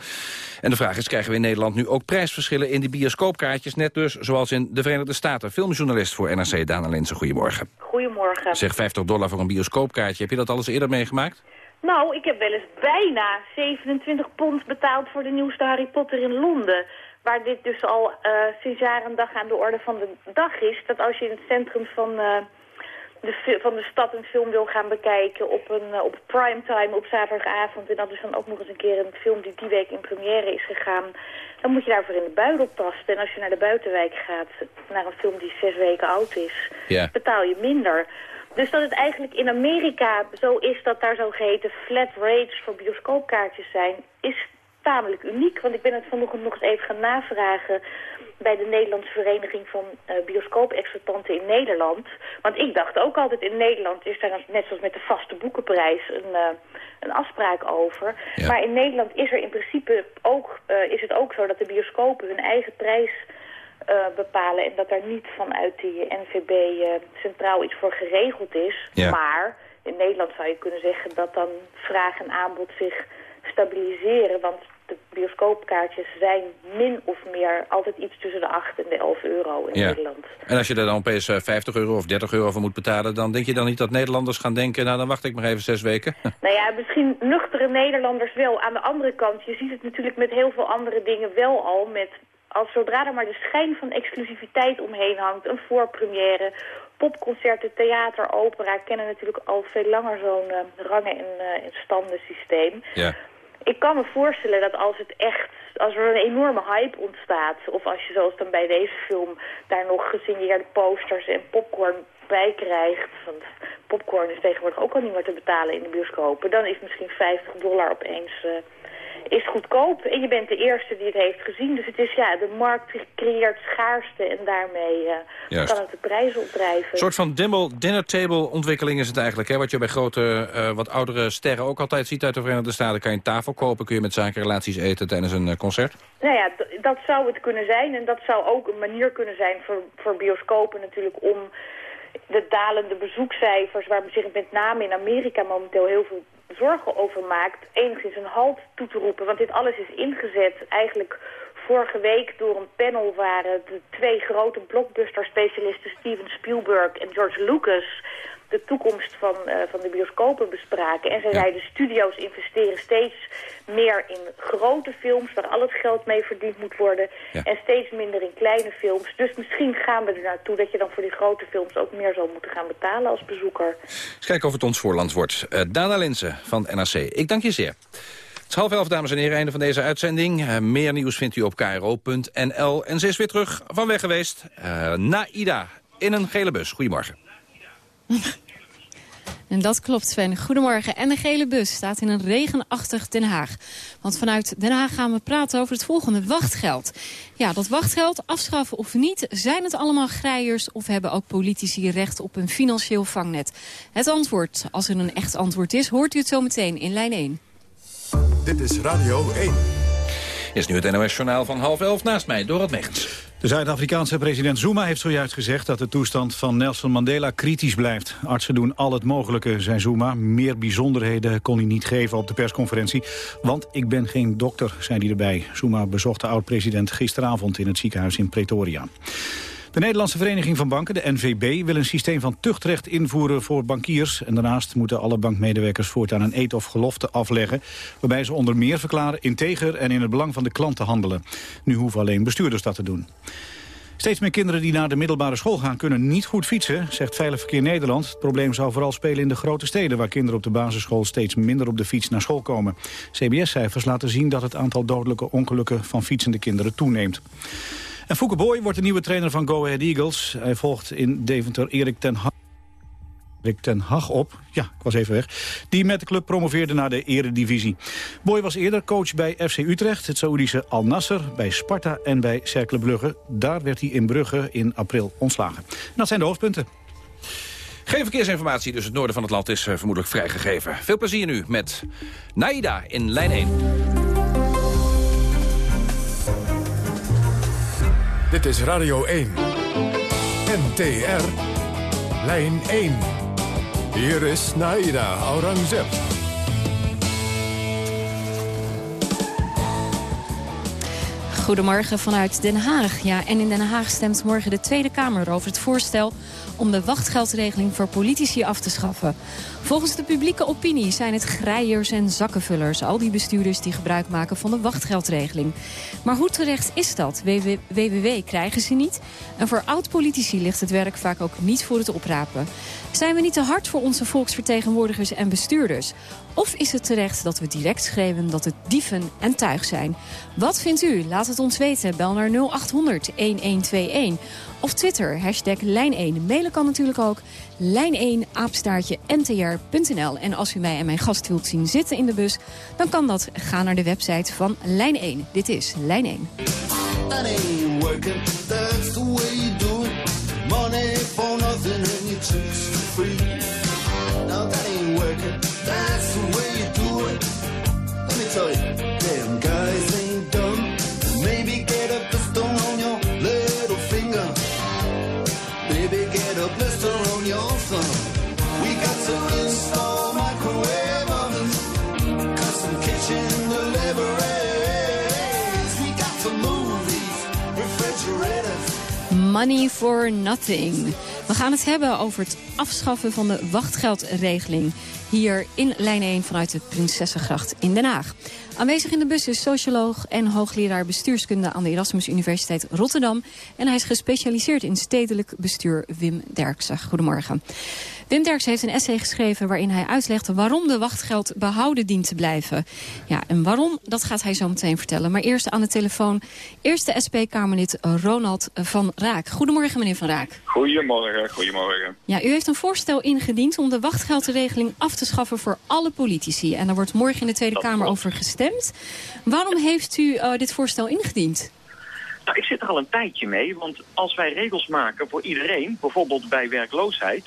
En de vraag is, krijgen we in Nederland nu ook prijsverschillen in die bioscoopkaartjes? Net dus zoals in de Verenigde Staten. Filmjournalist voor NRC, Dana Linsen, goedemorgen.
Goedemorgen.
Zeg 50 dollar voor een bioscoopkaartje. Heb je dat alles eerder meegemaakt?
Nou, ik heb wel eens bijna 27 pond betaald voor de nieuwste Harry Potter in Londen. Waar dit dus al uh, sinds jaren een dag aan de orde van de dag is. Dat als je in het centrum van... Uh, de, van de stad een film wil gaan bekijken op, een, uh, op primetime op zaterdagavond... en dat is dan ook nog eens een keer een film die die week in première is gegaan... dan moet je daarvoor in de buidel tasten. En als je naar de buitenwijk gaat, naar een film die zes weken oud is... Betaal je minder. Dus dat het eigenlijk in Amerika zo is dat daar zogeheten flat rates voor bioscoopkaartjes zijn... is tamelijk uniek, want ik ben het vanochtend nog eens even gaan navragen bij de Nederlandse Vereniging van uh, Bioscoop-exploitanten in Nederland. Want ik dacht ook altijd in Nederland is daar net zoals met de vaste boekenprijs een, uh, een afspraak over.
Ja.
Maar in Nederland is er in principe ook, uh, is het ook zo dat de bioscopen hun eigen prijs bepalen. En dat daar niet vanuit die NVB centraal iets voor geregeld is.
Ja.
Maar in Nederland zou je kunnen zeggen dat dan vraag en aanbod zich stabiliseren. Want de bioscoopkaartjes zijn min of meer altijd iets tussen de 8 en de 11 euro in
Ja.
Nederland.
En als je er dan opeens eh, 50 euro of 30 euro voor moet betalen... dan denk je dan niet dat Nederlanders gaan denken... nou, dan wacht ik maar even zes weken.
Nou ja, misschien nuchtere Nederlanders wel. Aan de andere kant, je ziet het natuurlijk met heel veel andere dingen wel al. Met, als zodra er maar de schijn van exclusiviteit omheen hangt, een voorpremière... popconcerten, theater, opera kennen natuurlijk al veel langer zo'n eh, rangen- en, eh, en standen systeem.
ja.
Ik kan me voorstellen dat als het echt, als er een enorme hype ontstaat, of als je zoals dan bij deze film daar nog gesigneerde posters en popcorn bij krijgt, want popcorn is tegenwoordig ook al niet meer te betalen in de bioscopen, dan is misschien 50 dollar opeens uh, is goedkoop. En je bent de eerste die het heeft gezien, dus het is ja, de markt creëert schaarste en daarmee uh,
Juist.
kan het de prijzen opdrijven.
Een soort van dimmel, dinner table ontwikkeling is het eigenlijk. Hè? Wat je bij grote, uh, wat oudere sterren ook altijd ziet uit de Verenigde Staten. Kan je een tafel kopen, kun je met zakenrelaties eten tijdens een uh, concert.
Nou ja, dat zou het kunnen zijn. En dat zou ook een manier kunnen zijn voor, voor bioscopen natuurlijk om de dalende bezoekcijfers... waar zich met name in Amerika momenteel heel veel zorgen over maakt... enigszins een halt toe te roepen. Want dit alles is ingezet eigenlijk vorige week door een panel... waren de twee grote blockbuster-specialisten Steven Spielberg en George Lucas de toekomst van, uh, van de bioscopen bespraken. En zij
Ja.
zeiden, studio's investeren steeds meer in grote films... waar al het geld mee verdiend moet worden...
Ja.
en steeds minder in kleine films. Dus misschien gaan we er naartoe dat je dan voor die grote films... ook meer zal moeten gaan betalen als bezoeker.
Eens kijken of het ons voorland wordt. Uh, Dana Linsen van NRC, ik dank je zeer. Het is half elf, dames en heren, einde van deze uitzending. Uh, meer nieuws vindt u op kro.nl. En ze is weer terug van weg geweest. Uh, Naida in een gele bus. Goedemorgen.
En dat klopt, Sven. Goedemorgen. En de gele bus staat in een regenachtig Den Haag. Want vanuit Den Haag gaan we praten over het volgende wachtgeld. Ja, dat wachtgeld, afschaffen of niet, zijn het allemaal grijers... of hebben ook politici recht op een financieel vangnet? Het antwoord, als er een echt antwoord is, hoort u het zo meteen in lijn 1.
Dit is Radio 1.
Is nu het NOS-journaal van half elf naast mij, Dorot Megens.
De Zuid-Afrikaanse president Zuma heeft zojuist gezegd dat de toestand van Nelson Mandela kritisch blijft. Artsen doen al het mogelijke, zei Zuma. Meer bijzonderheden kon hij niet geven op de persconferentie. Want ik ben geen dokter, zei hij erbij. Zuma bezocht de oud-president gisteravond in het ziekenhuis in Pretoria. De Nederlandse Vereniging van Banken, de NVB, wil een systeem van tuchtrecht invoeren voor bankiers. En daarnaast moeten alle bankmedewerkers voortaan een eed of gelofte afleggen. Waarbij ze onder meer verklaren integer en in het belang van de klant te handelen. Nu hoeven alleen bestuurders dat te doen. Steeds meer kinderen die naar de middelbare school gaan kunnen niet goed fietsen, zegt Veilig Verkeer Nederland. Het probleem zou vooral spelen in de grote steden, waar kinderen op de basisschool steeds minder op de fiets naar school komen. CBS-cijfers laten zien dat het aantal dodelijke ongelukken van fietsende kinderen toeneemt. En Fouke Boy wordt de nieuwe trainer van Go Ahead Eagles. Hij volgt in Deventer Erik ten Hag. Erik ten Hag op, ja, ik was even weg, die met de club promoveerde naar de eredivisie. Boy was eerder coach bij FC Utrecht, het Saoedische Al Nasser, bij Sparta en bij Cercle Brugge. Daar werd hij in Brugge in april ontslagen. En dat zijn de hoofdpunten.
Geen verkeersinformatie, dus het noorden van het land is eh, vermoedelijk vrijgegeven. Veel plezier nu met Naida in lijn 1.
Dit is Radio 1. NTR. Lijn 1. Hier is Naida Aurangzeb.
Goedemorgen vanuit Den Haag. Ja, en in Den Haag stemt morgen de Tweede Kamer over het voorstel om de wachtgeldregeling voor politici af te schaffen. Volgens de publieke opinie zijn het grijers en zakkenvullers... al die bestuurders die gebruik maken van de wachtgeldregeling. Maar hoe terecht is dat? WWW krijgen ze niet. En voor oud-politici ligt het werk vaak ook niet voor het oprapen. Zijn we niet te hard voor onze volksvertegenwoordigers en bestuurders? Of is het terecht dat we direct schreeuwen dat het dieven en tuig zijn? Wat vindt u? Laat het ons weten. Bel naar 0800 1121. Of Twitter, hashtag Lijn1. Mailen kan natuurlijk ook. Lijn1, aapstaartje, ntr.nl. En als u mij en mijn gast wilt zien zitten in de bus... dan kan dat. Ga naar de website van Lijn1. Dit is Lijn 1. Money for nothing. We gaan het hebben over het afschaffen van de wachtgeldregeling. Hier in lijn 1 vanuit de Prinsessengracht in Den Haag. Aanwezig in de bus is socioloog en hoogleraar bestuurskunde aan de Erasmus Universiteit Rotterdam. En hij is gespecialiseerd in stedelijk bestuur Wim Derksen. Goedemorgen. Wim Derks heeft een essay geschreven waarin hij uitlegt waarom de wachtgeld behouden dient te blijven. Ja, en waarom, dat gaat hij zo meteen vertellen. Maar eerst aan de telefoon, eerste SP-Kamerlid Ronald van Raak. Goedemorgen, meneer Van Raak.
Goedemorgen, goedemorgen.
Ja, u heeft een voorstel ingediend om de wachtgeldregeling af te schaffen voor alle politici. En daar wordt morgen in de Tweede Kamer over gestemd. Waarom heeft u uh, dit voorstel ingediend?
Nou, ik zit er al een tijdje mee, want als wij regels maken voor iedereen, bijvoorbeeld bij werkloosheid,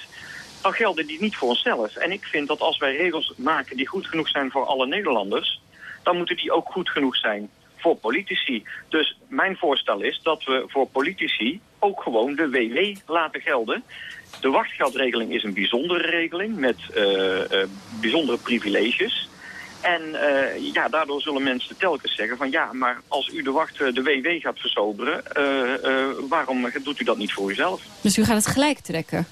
dan gelden die niet voor onszelf. En ik vind dat als wij regels maken die goed genoeg zijn voor alle Nederlanders, dan moeten die ook goed genoeg zijn voor politici. Dus mijn voorstel is dat we voor politici ook gewoon de WW laten gelden. De wachtgeldregeling is een bijzondere regeling met uh, uh, bijzondere privileges. En uh, ja, daardoor zullen mensen telkens zeggen van ja, maar als u de wacht de WW gaat versoberen, waarom doet u dat niet voor uzelf?
Dus u gaat het gelijk trekken?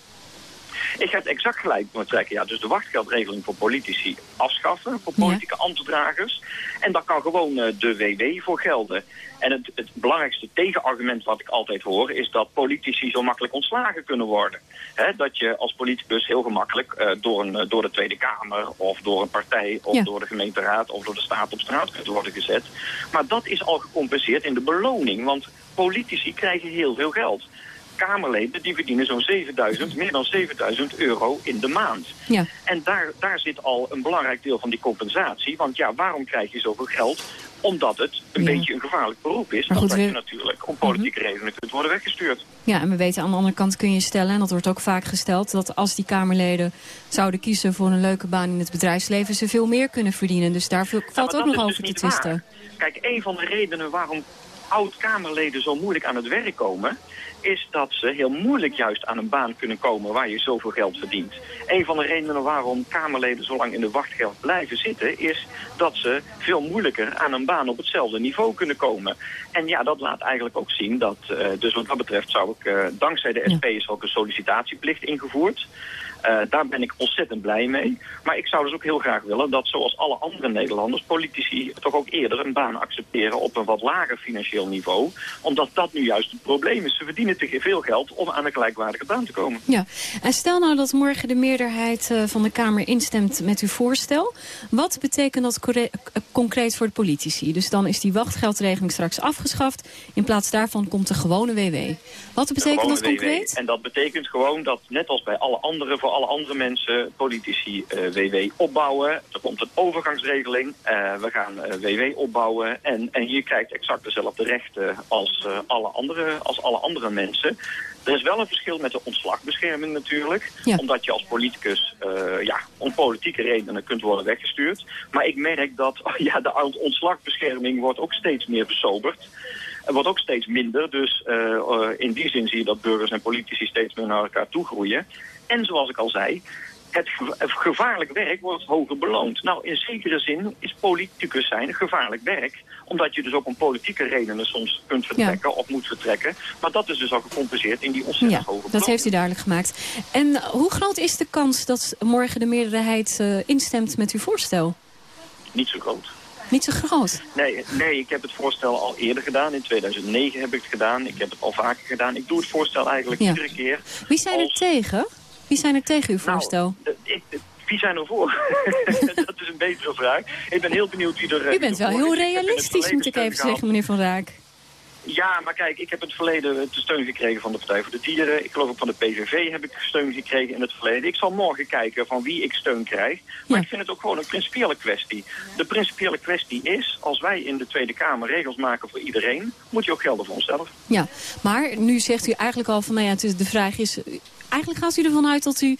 Ik ga het exact gelijk trekken. Ja, dus de wachtgeldregeling voor politici afschaffen, voor politieke ja. En daar kan gewoon uh, de WW voor gelden. En het, het, belangrijkste tegenargument wat ik altijd hoor... is dat politici zo makkelijk ontslagen kunnen worden. He, dat je als politicus heel gemakkelijk uh, door, een, door de Tweede Kamer... of door een partij, of ja. door de gemeenteraad... of door de staat op straat kunt worden gezet. Maar dat is al gecompenseerd in de beloning. Want politici krijgen heel veel geld. Kamerleden die verdienen zo'n 7000, meer dan 7000 euro in de maand.
Ja.
En daar, daar zit al een belangrijk deel van die compensatie. Want ja, waarom krijg je zoveel geld? Omdat het een ja. beetje een gevaarlijk beroep is. Omdat je natuurlijk om politieke uh -huh. redenen kunt worden weggestuurd.
Ja, en we weten aan de andere kant kun je stellen, en dat wordt ook vaak gesteld... dat als die Kamerleden zouden kiezen voor een leuke baan in het bedrijfsleven... ze veel meer kunnen verdienen. Dus daar valt
ja,
ook nog over
dus
te twisten.
Kijk, een van de redenen waarom oud-Kamerleden zo moeilijk aan het werk komen is dat ze heel moeilijk juist aan een baan kunnen komen waar je zoveel geld verdient. Een van de redenen waarom Kamerleden zo lang in de wachtgeld blijven zitten... is dat ze veel moeilijker aan een baan op hetzelfde niveau kunnen komen. En ja, dat laat eigenlijk ook zien dat... Uh, dus wat dat betreft zou ik... Uh, dankzij de SP is ook een sollicitatieplicht ingevoerd... Uh, daar ben ik ontzettend blij mee. Maar ik zou dus ook heel graag willen dat zoals alle andere Nederlanders... politici toch ook eerder een baan accepteren op een wat lager financieel niveau. Omdat dat nu juist het probleem is. Ze verdienen te veel geld om aan een gelijkwaardige baan te komen.
Ja, en stel nou dat morgen de meerderheid uh, van de Kamer instemt met uw voorstel. Wat betekent dat concreet voor de politici? Dus dan is die wachtgeldregeling straks afgeschaft. In plaats daarvan komt de gewone WW. Wat betekent dat concreet?
WW. En dat betekent gewoon dat net als bij alle andere... Alle andere mensen, politici, WW opbouwen. Er komt een overgangsregeling. Uh, we gaan WW opbouwen. En, en je krijgt exact dezelfde rechten als, alle andere, als alle andere mensen. Er is wel een verschil met de ontslagbescherming natuurlijk.
Ja.
Omdat je als politicus eh, ja, om politieke redenen kunt worden weggestuurd. Maar ik merk dat ja, de ontslagbescherming wordt ook steeds meer versoberd. Er wordt ook steeds minder. Dus eh, eh, in die zin zie je dat burgers en politici steeds meer naar elkaar toe groeien. En zoals ik al zei, het ge- het gevaarlijk werk wordt hoger beloond. Nou, in zekere zin is politicus zijn gevaarlijk werk. Omdat je dus ook om politieke redenen soms kunt vertrekken of moet vertrekken. Maar dat is dus al gecompenseerd in die ontzettend
Ja,
hoge beloning.
dat heeft u duidelijk gemaakt. En hoe groot is de kans dat morgen de meerderheid eh, instemt met uw voorstel?
Niet zo groot.
Niet zo groot.
Nee, nee, ik heb het voorstel al eerder gedaan. In 2009 heb ik het gedaan. Ik heb het al vaker gedaan. Ik doe het voorstel eigenlijk
Ja.
iedere keer.
Wie zijn er tegen? Wie zijn er tegen uw
Nou,
voorstel?
de- ik, wie zijn er voor? dat is een betere vraag. Ik ben heel benieuwd wie er... eh,
U bent wel heel realistisch, moet ik even zeggen, meneer Van Raak.
Ja, maar kijk, ik heb in het verleden de steun gekregen van de Partij voor de Dieren. Ik geloof ook van de PVV heb ik steun gekregen in het verleden. Ik zal morgen kijken van wie ik steun krijg. Maar ik vind het ook gewoon een principiële kwestie. De principiële kwestie is, als wij in de Tweede Kamer regels maken voor iedereen... moet je ook gelden voor onszelf.
Ja, maar nu zegt u eigenlijk al van, nou ja, de vraag is... Eigenlijk gaat u ervan uit dat u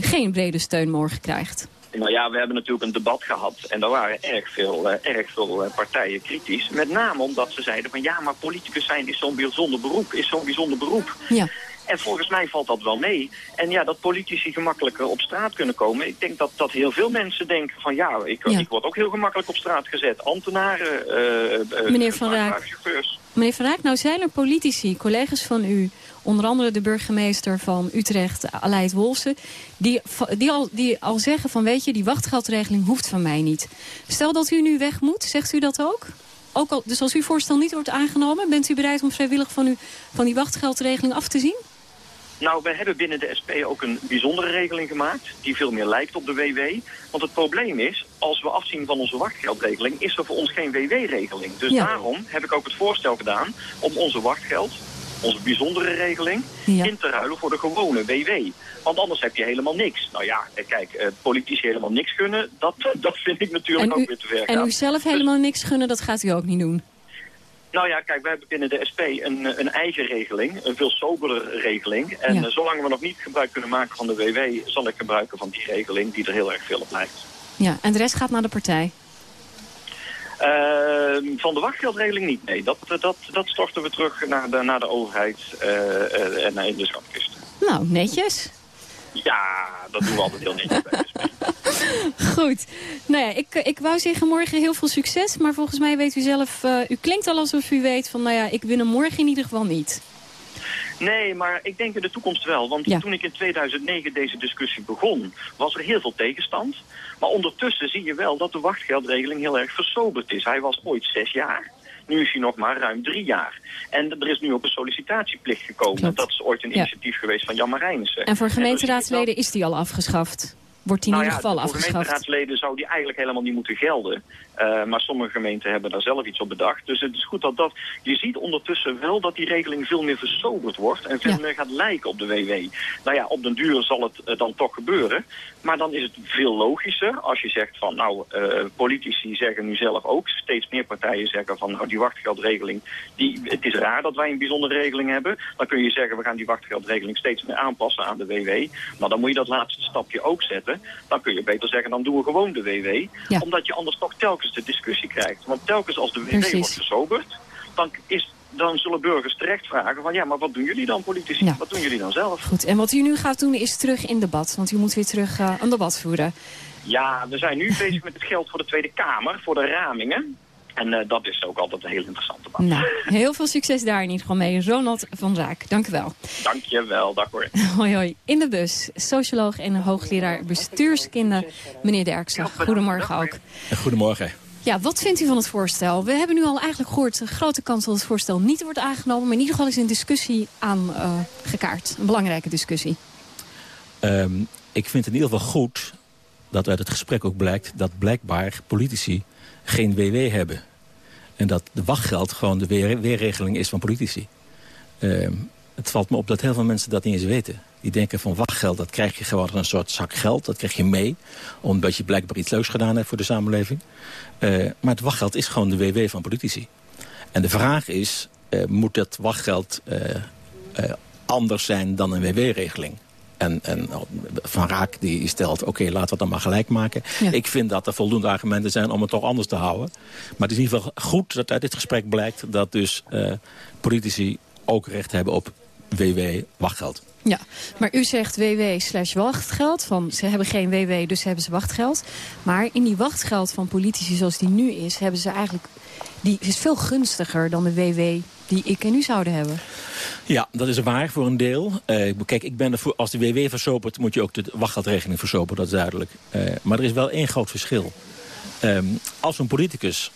geen brede steun morgen krijgt.
Nou ja, we hebben natuurlijk een debat gehad en daar waren erg veel, eh, erg veel eh, partijen kritisch. Met name omdat ze zeiden van ja, maar politicus zijn is zo'n bijzonder beroep, is zo'n bijzonder beroep.
Ja.
En volgens mij valt dat wel mee. En ja, dat politici gemakkelijker op straat kunnen komen. Ik denk dat, dat heel veel mensen denken van ja, ik,
Ja.
ik word ook heel gemakkelijk op straat gezet. Ambtenaren, eh,
Meneer Van Raak. Meneer Van Raak, nou zijn er politici, collega's van u... onder andere de burgemeester van Utrecht, Aleid Wolsen... Die, die, al, die al zeggen van, weet je, die wachtgeldregeling hoeft van mij niet. Stel dat u nu weg moet, zegt u dat ook? ook al, dus als uw voorstel niet wordt aangenomen... bent u bereid om vrijwillig van, u, van die wachtgeldregeling af te zien?
Nou, we hebben binnen de SP ook een bijzondere regeling gemaakt... die veel meer lijkt op de WW. Want het probleem is, als we afzien van onze wachtgeldregeling... is er voor ons geen WW-regeling. Dus
Ja.
daarom heb ik ook het voorstel gedaan om onze wachtgeld... onze bijzondere regeling,
Ja.
in te ruilen voor de gewone WW. Want anders heb je helemaal niks. Nou ja, eh, kijk, eh, politici helemaal niks kunnen... dat, dat vind ik natuurlijk
En u,
ook weer te ver
en
gaan.
u zelf helemaal niks gunnen, dat gaat u ook niet doen?
Nou ja, kijk, wij hebben binnen de SP een, eh, een eigen regeling, een veel soberere regeling. En
Ja.
zolang we nog niet gebruik kunnen maken van de WW, zal ik gebruiken van die regeling die er heel erg veel op lijkt.
Ja, en de rest gaat naar de partij?
Ehm, van de wachtgeldregeling niet, nee. Dat, eh, dat, dat storten we terug naar de, naar de overheid eh, eh, en naar in de schatkist.
Nou, netjes.
Ja, dat doen we altijd heel netjes bij.
Goed. Nou ja, ik, ik wou zeggen morgen heel veel succes. Maar volgens mij weet u zelf... eh, u klinkt al alsof u weet van... Nou ja, ik win hem morgen in ieder geval niet.
Nee, maar ik denk in de toekomst wel. Want
Ja.
toen ik in 2009 deze discussie begon, was er heel veel tegenstand. Maar ondertussen zie je wel dat de wachtgeldregeling heel erg versoberd is. Hij was ooit zes jaar. Nu is hij nog maar ruim drie jaar. En er is nu ook een sollicitatieplicht gekomen.
Klopt.
Dat is ooit een
Ja.
initiatief geweest van Jan Marijnissen.
En voor
dus
gemeenteraadsleden is die al afgeschaft. Wordt die in
nou
ieder
ja,
geval
voor
afgeschaft.
gemeenteraadsleden zou die eigenlijk helemaal niet moeten gelden. Eh, maar sommige gemeenten hebben daar zelf iets op bedacht. Dus het is goed dat dat... Je ziet ondertussen wel dat die regeling veel meer versoberd wordt... en veel
Ja.
meer gaat lijken op de WW. Nou ja, op den duur zal het eh, dan toch gebeuren. Maar dan is het veel logischer als je zegt van... nou, eh, politici zeggen nu zelf ook... steeds meer partijen zeggen van... nou, die wachtgeldregeling... Die, het is raar dat wij een bijzondere regeling hebben. Dan kun je zeggen, we gaan die wachtgeldregeling steeds meer aanpassen aan de WW. Maar dan moet je dat laatste stapje ook zetten. Dan kun je beter zeggen, dan doen we gewoon de WW.
Ja.
Omdat je anders toch telkens de discussie krijgt. Want telkens als de WW wordt versoberd... dan, is, dan zullen burgers terecht vragen van... ja, maar wat doen jullie dan politici?
Ja.
Wat doen jullie dan zelf?
Goed, en wat u nu gaat doen is terug in debat. Want u moet weer terug eh, een debat voeren.
Ja, we zijn nu bezig met het geld voor de Tweede Kamer, voor de ramingen. En eh, dat is ook altijd een heel interessant debat.
Nou, heel veel succes daar in ieder geval mee. Ronald van Raak, dank u wel.
Dank je wel, dag hoor.
Hoi hoi. In de bus, socioloog en hoogleraar bestuurskinder, meneer Derksen. Goedemorgen ook.
Goedemorgen.
Ja, wat vindt u van het voorstel? We hebben nu al eigenlijk gehoord, een grote kans dat het voorstel niet wordt aangenomen. Maar in ieder geval is een discussie aangekaart. een belangrijke discussie.
Ehm, ik vind in ieder geval goed dat uit het gesprek ook blijkt... dat blijkbaar politici geen WW hebben. En dat de wachtgeld gewoon de weer, weerregeling is van politici. Ehm, het valt me op dat heel veel mensen dat niet eens weten. Die denken van wachtgeld, dat krijg je gewoon als een soort zak geld. Dat krijg je mee, omdat je blijkbaar iets leuks gedaan hebt voor de samenleving. Eh, maar het wachtgeld is gewoon de WW van politici. En de vraag is, eh, moet dat wachtgeld eh, anders zijn dan een WW-regeling. En, en Van Raak die stelt, oké, laten we het dan maar gelijk maken. Ik vind dat er voldoende argumenten zijn om het toch anders te houden. Maar het is in ieder geval goed dat uit dit gesprek blijkt... dat dus uh, politici ook recht hebben op WW-wachtgeld.
Ja, maar u zegt WW slash wachtgeld. Van, ze hebben geen WW, dus hebben ze wachtgeld. Maar in die wachtgeld van politici zoals die nu is... hebben ze eigenlijk, die is veel gunstiger dan de WW die ik en u zouden hebben.
Ja, dat is waar voor een deel. Uh, kijk, ik ben ervoor, als de WW versopert, moet je ook de wachtgeldregeling versoperen, dat is duidelijk. Uh, maar er is wel één groot verschil. Um, als een politicus,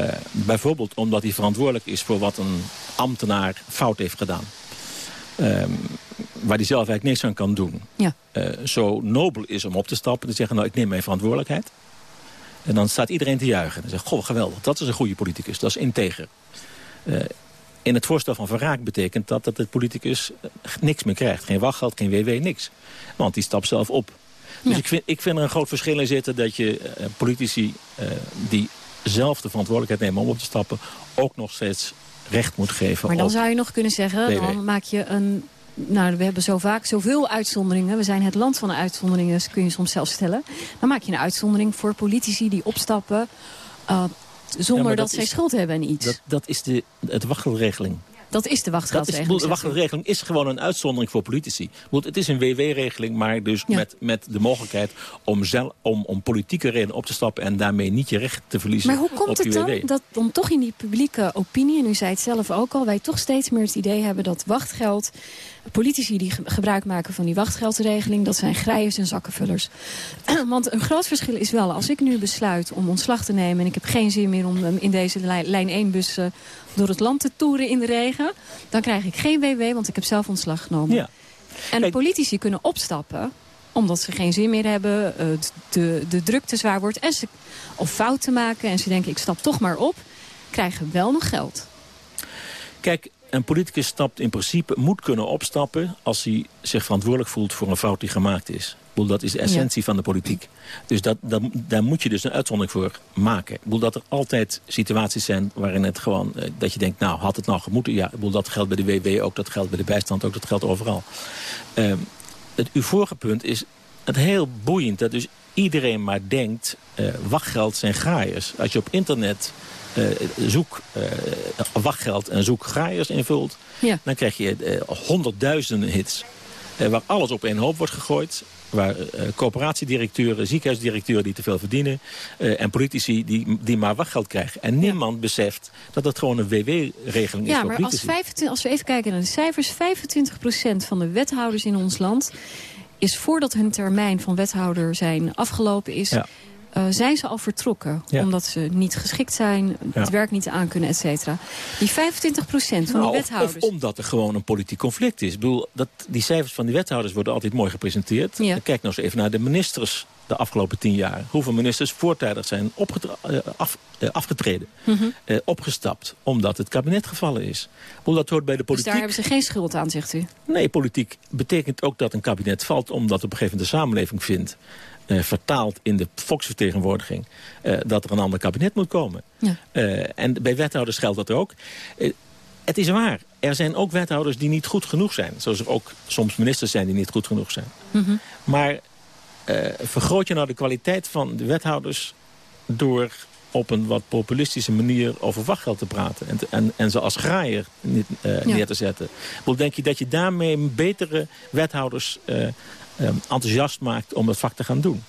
uh, bijvoorbeeld omdat hij verantwoordelijk is voor wat een ambtenaar fout heeft gedaan... Um, waar hij zelf eigenlijk niks aan kan doen...
Ja.
zo nobel is om op te stappen, te zeggen, nou, ik neem mijn verantwoordelijkheid. En dan staat iedereen te juichen. En zegt, goh, geweldig, dat is een goede politicus, dat is integer. Uh, in het voorstel van verraak betekent dat dat de politicus niks meer krijgt. Geen wachtgeld, geen WW, niks. Want die stapt zelf op. Dus ik, vind, ik vind er een groot verschil in zitten dat je uh, politici uh, die zelf de verantwoordelijkheid nemen om op te stappen... ook nog steeds recht moet geven
Maar dan zou je nog kunnen zeggen, dan maak je een... Nou, we hebben zo vaak zoveel uitzonderingen. We zijn het land van de uitzonderingen, kun je soms zelf stellen. Dan maak je een uitzondering voor politici die opstappen... Uh, zonder
ja,
dat, dat zij
is,
schuld hebben en iets.
Dat, dat is de het wachtgeldregeling.
Dat is de wachtgeldregeling.
De wachtgeldregeling is gewoon een uitzondering voor politici. Het is een WW-regeling, maar dus ja. met, met de mogelijkheid om, zelf, om, om politieke redenen op te stappen... en daarmee niet je recht te verliezen
Maar hoe komt het dan dat dan toch in die publieke opinie... en u zei het zelf ook al, wij toch steeds meer het idee hebben dat wachtgeld... politici die gebruik maken van die wachtgeldregeling... dat zijn grijers en zakkenvullers. Want een groot verschil is wel, als ik nu besluit om ontslag te nemen... en ik heb geen zin meer om in deze lijn 1-bus door het land te toeren in de regen... dan krijg ik geen WW, want ik heb zelf ontslag genomen.
Ja.
En de politici kunnen opstappen omdat ze geen zin meer hebben, de, de druk te zwaar wordt... En ze, of fouten maken en ze denken ik stap toch maar op... krijgen wel nog geld.
Kijk, een politicus stapt in principe, moet kunnen opstappen... als hij zich verantwoordelijk voelt voor een fout die gemaakt is. Dat is de essentie ja. van de politiek. Dus dat, dat, daar moet je dus een uitzondering voor maken. Ik dat er altijd situaties zijn waarin het gewoon... Eh, dat je denkt, nou, had het nou gemoeten? Ja, ik dat geldt bij de WW ook, dat geldt bij de bijstand ook, dat geldt overal. Uh, het, uw vorige punt is het heel boeiend dat dus iedereen maar denkt... Uh, wachtgeld zijn graaiers. Als je op internet... Uh, zoek wachtgeld en zoek graaiers invult...
Ja.
dan krijg je honderdduizenden hits. waar alles op één hoop wordt gegooid waar uh, coöperatiedirecteuren, ziekenhuisdirecteuren die te veel verdienen... Uh, en politici die, die maar wachtgeld krijgen. En niemand ja. beseft dat dat gewoon een WW-regeling is
ja, maar. Als, 25, als we even kijken naar de cijfers... 25% van de wethouders in ons land is voordat hun termijn van wethouder zijn afgelopen is...
Ja.
Uh, zijn ze al vertrokken.
Ja.
Omdat ze niet geschikt zijn,
Ja.
het werk niet aan kunnen, et cetera. Die 25% van
Nou,
de
of,
wethouders...
of omdat er gewoon een politiek conflict is. Ik bedoel, dat, die cijfers van die wethouders worden altijd mooi gepresenteerd.
Ja.
Kijk nou eens even naar de ministers de afgelopen tien jaar. Hoeveel ministers voortijdig zijn eh, af, eh, afgetreden,
Mhm.
eh, opgestapt, omdat het kabinet gevallen is. Omdat dat hoort bij de
Dus
politiek.
daar hebben ze geen schuld aan, zegt u?
Nee, politiek betekent ook dat een kabinet valt... omdat op een gegeven moment de samenleving vindt... eh, vertaald in de volksvertegenwoordiging... eh, dat er een ander kabinet moet komen.
Ja.
Eh, en bij wethouders geldt dat ook. Het is waar, er zijn ook wethouders die niet goed genoeg zijn. Zoals er ook soms ministers zijn die niet goed genoeg zijn.
Mhm.
Maar vergroot je nou de kwaliteit van de wethouders... door op een wat populistische manier over wachtgeld te praten... en, te- en, en ze als graaier niet,
Ja.
neer te zetten. Wel, denk je dat je daarmee betere wethouders eh, enthousiast maakt om het vak te gaan doen?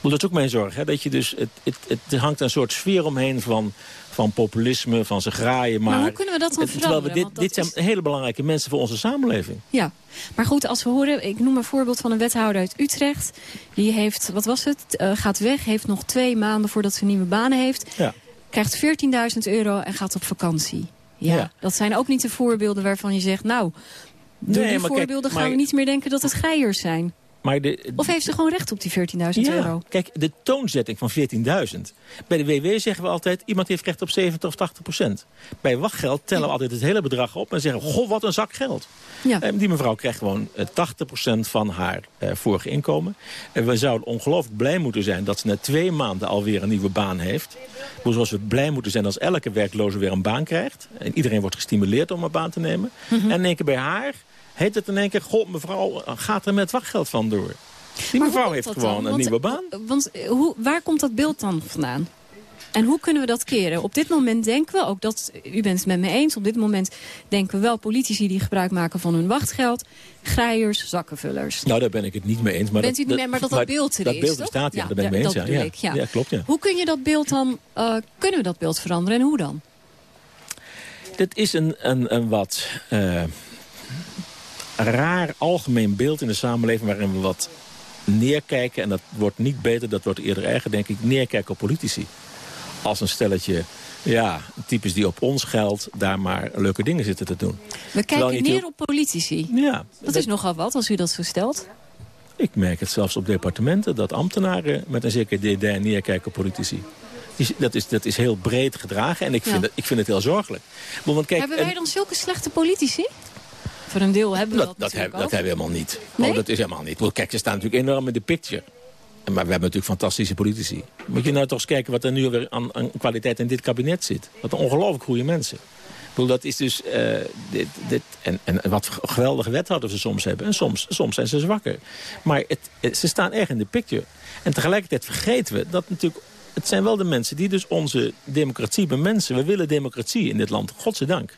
Wel, dat is ook mijn zorg. Hè? Dat je dus, het, het, het hangt een soort sfeer omheen van, van populisme, van ze graaien. Maar,
Maar hoe kunnen we dat dan
we
veranderen?
dit, dit zijn hele belangrijke mensen voor onze samenleving.
Ja, maar goed, als we horen, ik noem een voorbeeld van een wethouder uit Utrecht. Die heeft, wat was het, Eh, gaat weg, heeft nog twee maanden voordat ze een nieuwe banen heeft.
Ja.
Krijgt 14.000 euro en gaat op vakantie. Ja,
Ja.
dat zijn ook niet de voorbeelden waarvan je zegt, nou, door
Nee,
die
maar kijk,
voorbeelden gaan
maar-
we niet meer denken dat het geiers zijn.
Maar de,
Of heeft ze gewoon recht op die 14.000
ja,
euro?
kijk, de toonzetting van 14.000. Bij de WW zeggen we altijd, iemand heeft recht op 70 of 80 procent. Bij wachtgeld tellen we altijd het hele bedrag op en zeggen, goh, wat een zak geld.
Ja.
En die mevrouw krijgt gewoon eh, 80 procent van haar eh, vorige inkomen. En we zouden ongelooflijk blij moeten zijn dat ze na twee maanden alweer een nieuwe baan heeft. Zoals we blij moeten zijn als elke werkloze weer een baan krijgt. En iedereen wordt gestimuleerd om een baan te nemen.
Mhm.
En in één keer bij haar heet het in één keer... mevrouw gaat er met wachtgeld van door. Die
Maar
mevrouw heeft gewoon een nieuwe baan.
Want eh, hoe, waar komt dat beeld dan vandaan? En hoe kunnen we dat keren? Op dit moment denken we, ook dat, u bent het met me eens... op dit moment denken we wel politici die gebruik maken van hun wachtgeld... graaiers, zakkenvullers.
Nou, daar ben ik het niet mee eens. Maar
Bent u
dat,
niet mee, maar dat dat beeld er
dat
is,
beeld bestaat, ja,
Ja,
daar ben ik mee eens.
dat
Ja, ja.
ik, ja.
ja, klopt, ja.
Hoe kun je dat beeld dan, eh, kunnen we dat beeld veranderen en hoe dan?
Dit is een, een, een wat eh, raar algemeen beeld in de samenleving... waarin we wat neerkijken, en dat wordt niet beter, dat wordt eerder erger, denk ik... neerkijken op politici. Als een stelletje, ja, types die op ons geldt... daar maar leuke dingen zitten te doen.
We kijken neer op politici.
Ja.
Dat is nogal wat, als u dat zo stelt.
Ik merk het zelfs op departementen... dat ambtenaren met een zeker dédain neerkijken op politici. Dat is, dat is heel breed gedragen en ik vind,
Ja.
het, ik vind het heel zorgelijk. Want kijk,
hebben
en-
wij dan zulke slechte politici? Voor een deel hebben we dat,
dat, dat, heb- hebben we helemaal niet.
Nee?
Oh, dat is helemaal niet. Kijk, ze staan natuurlijk enorm in de picture. Maar we hebben natuurlijk fantastische politici. Moet je nou toch eens kijken wat er nu weer aan, aan kwaliteit in dit kabinet zit. Wat een ongelooflijk goede mensen. Ik bedoel, dat is dus... eh, dit, dit, en, en wat geweldige wethouders ze soms hebben. En soms, soms zijn ze zwakker. Maar het, het- ze staan erg in de picture. En tegelijkertijd vergeten we dat natuurlijk... Het zijn wel de mensen die dus onze democratie bemensen. We willen democratie in dit land, godzijdank.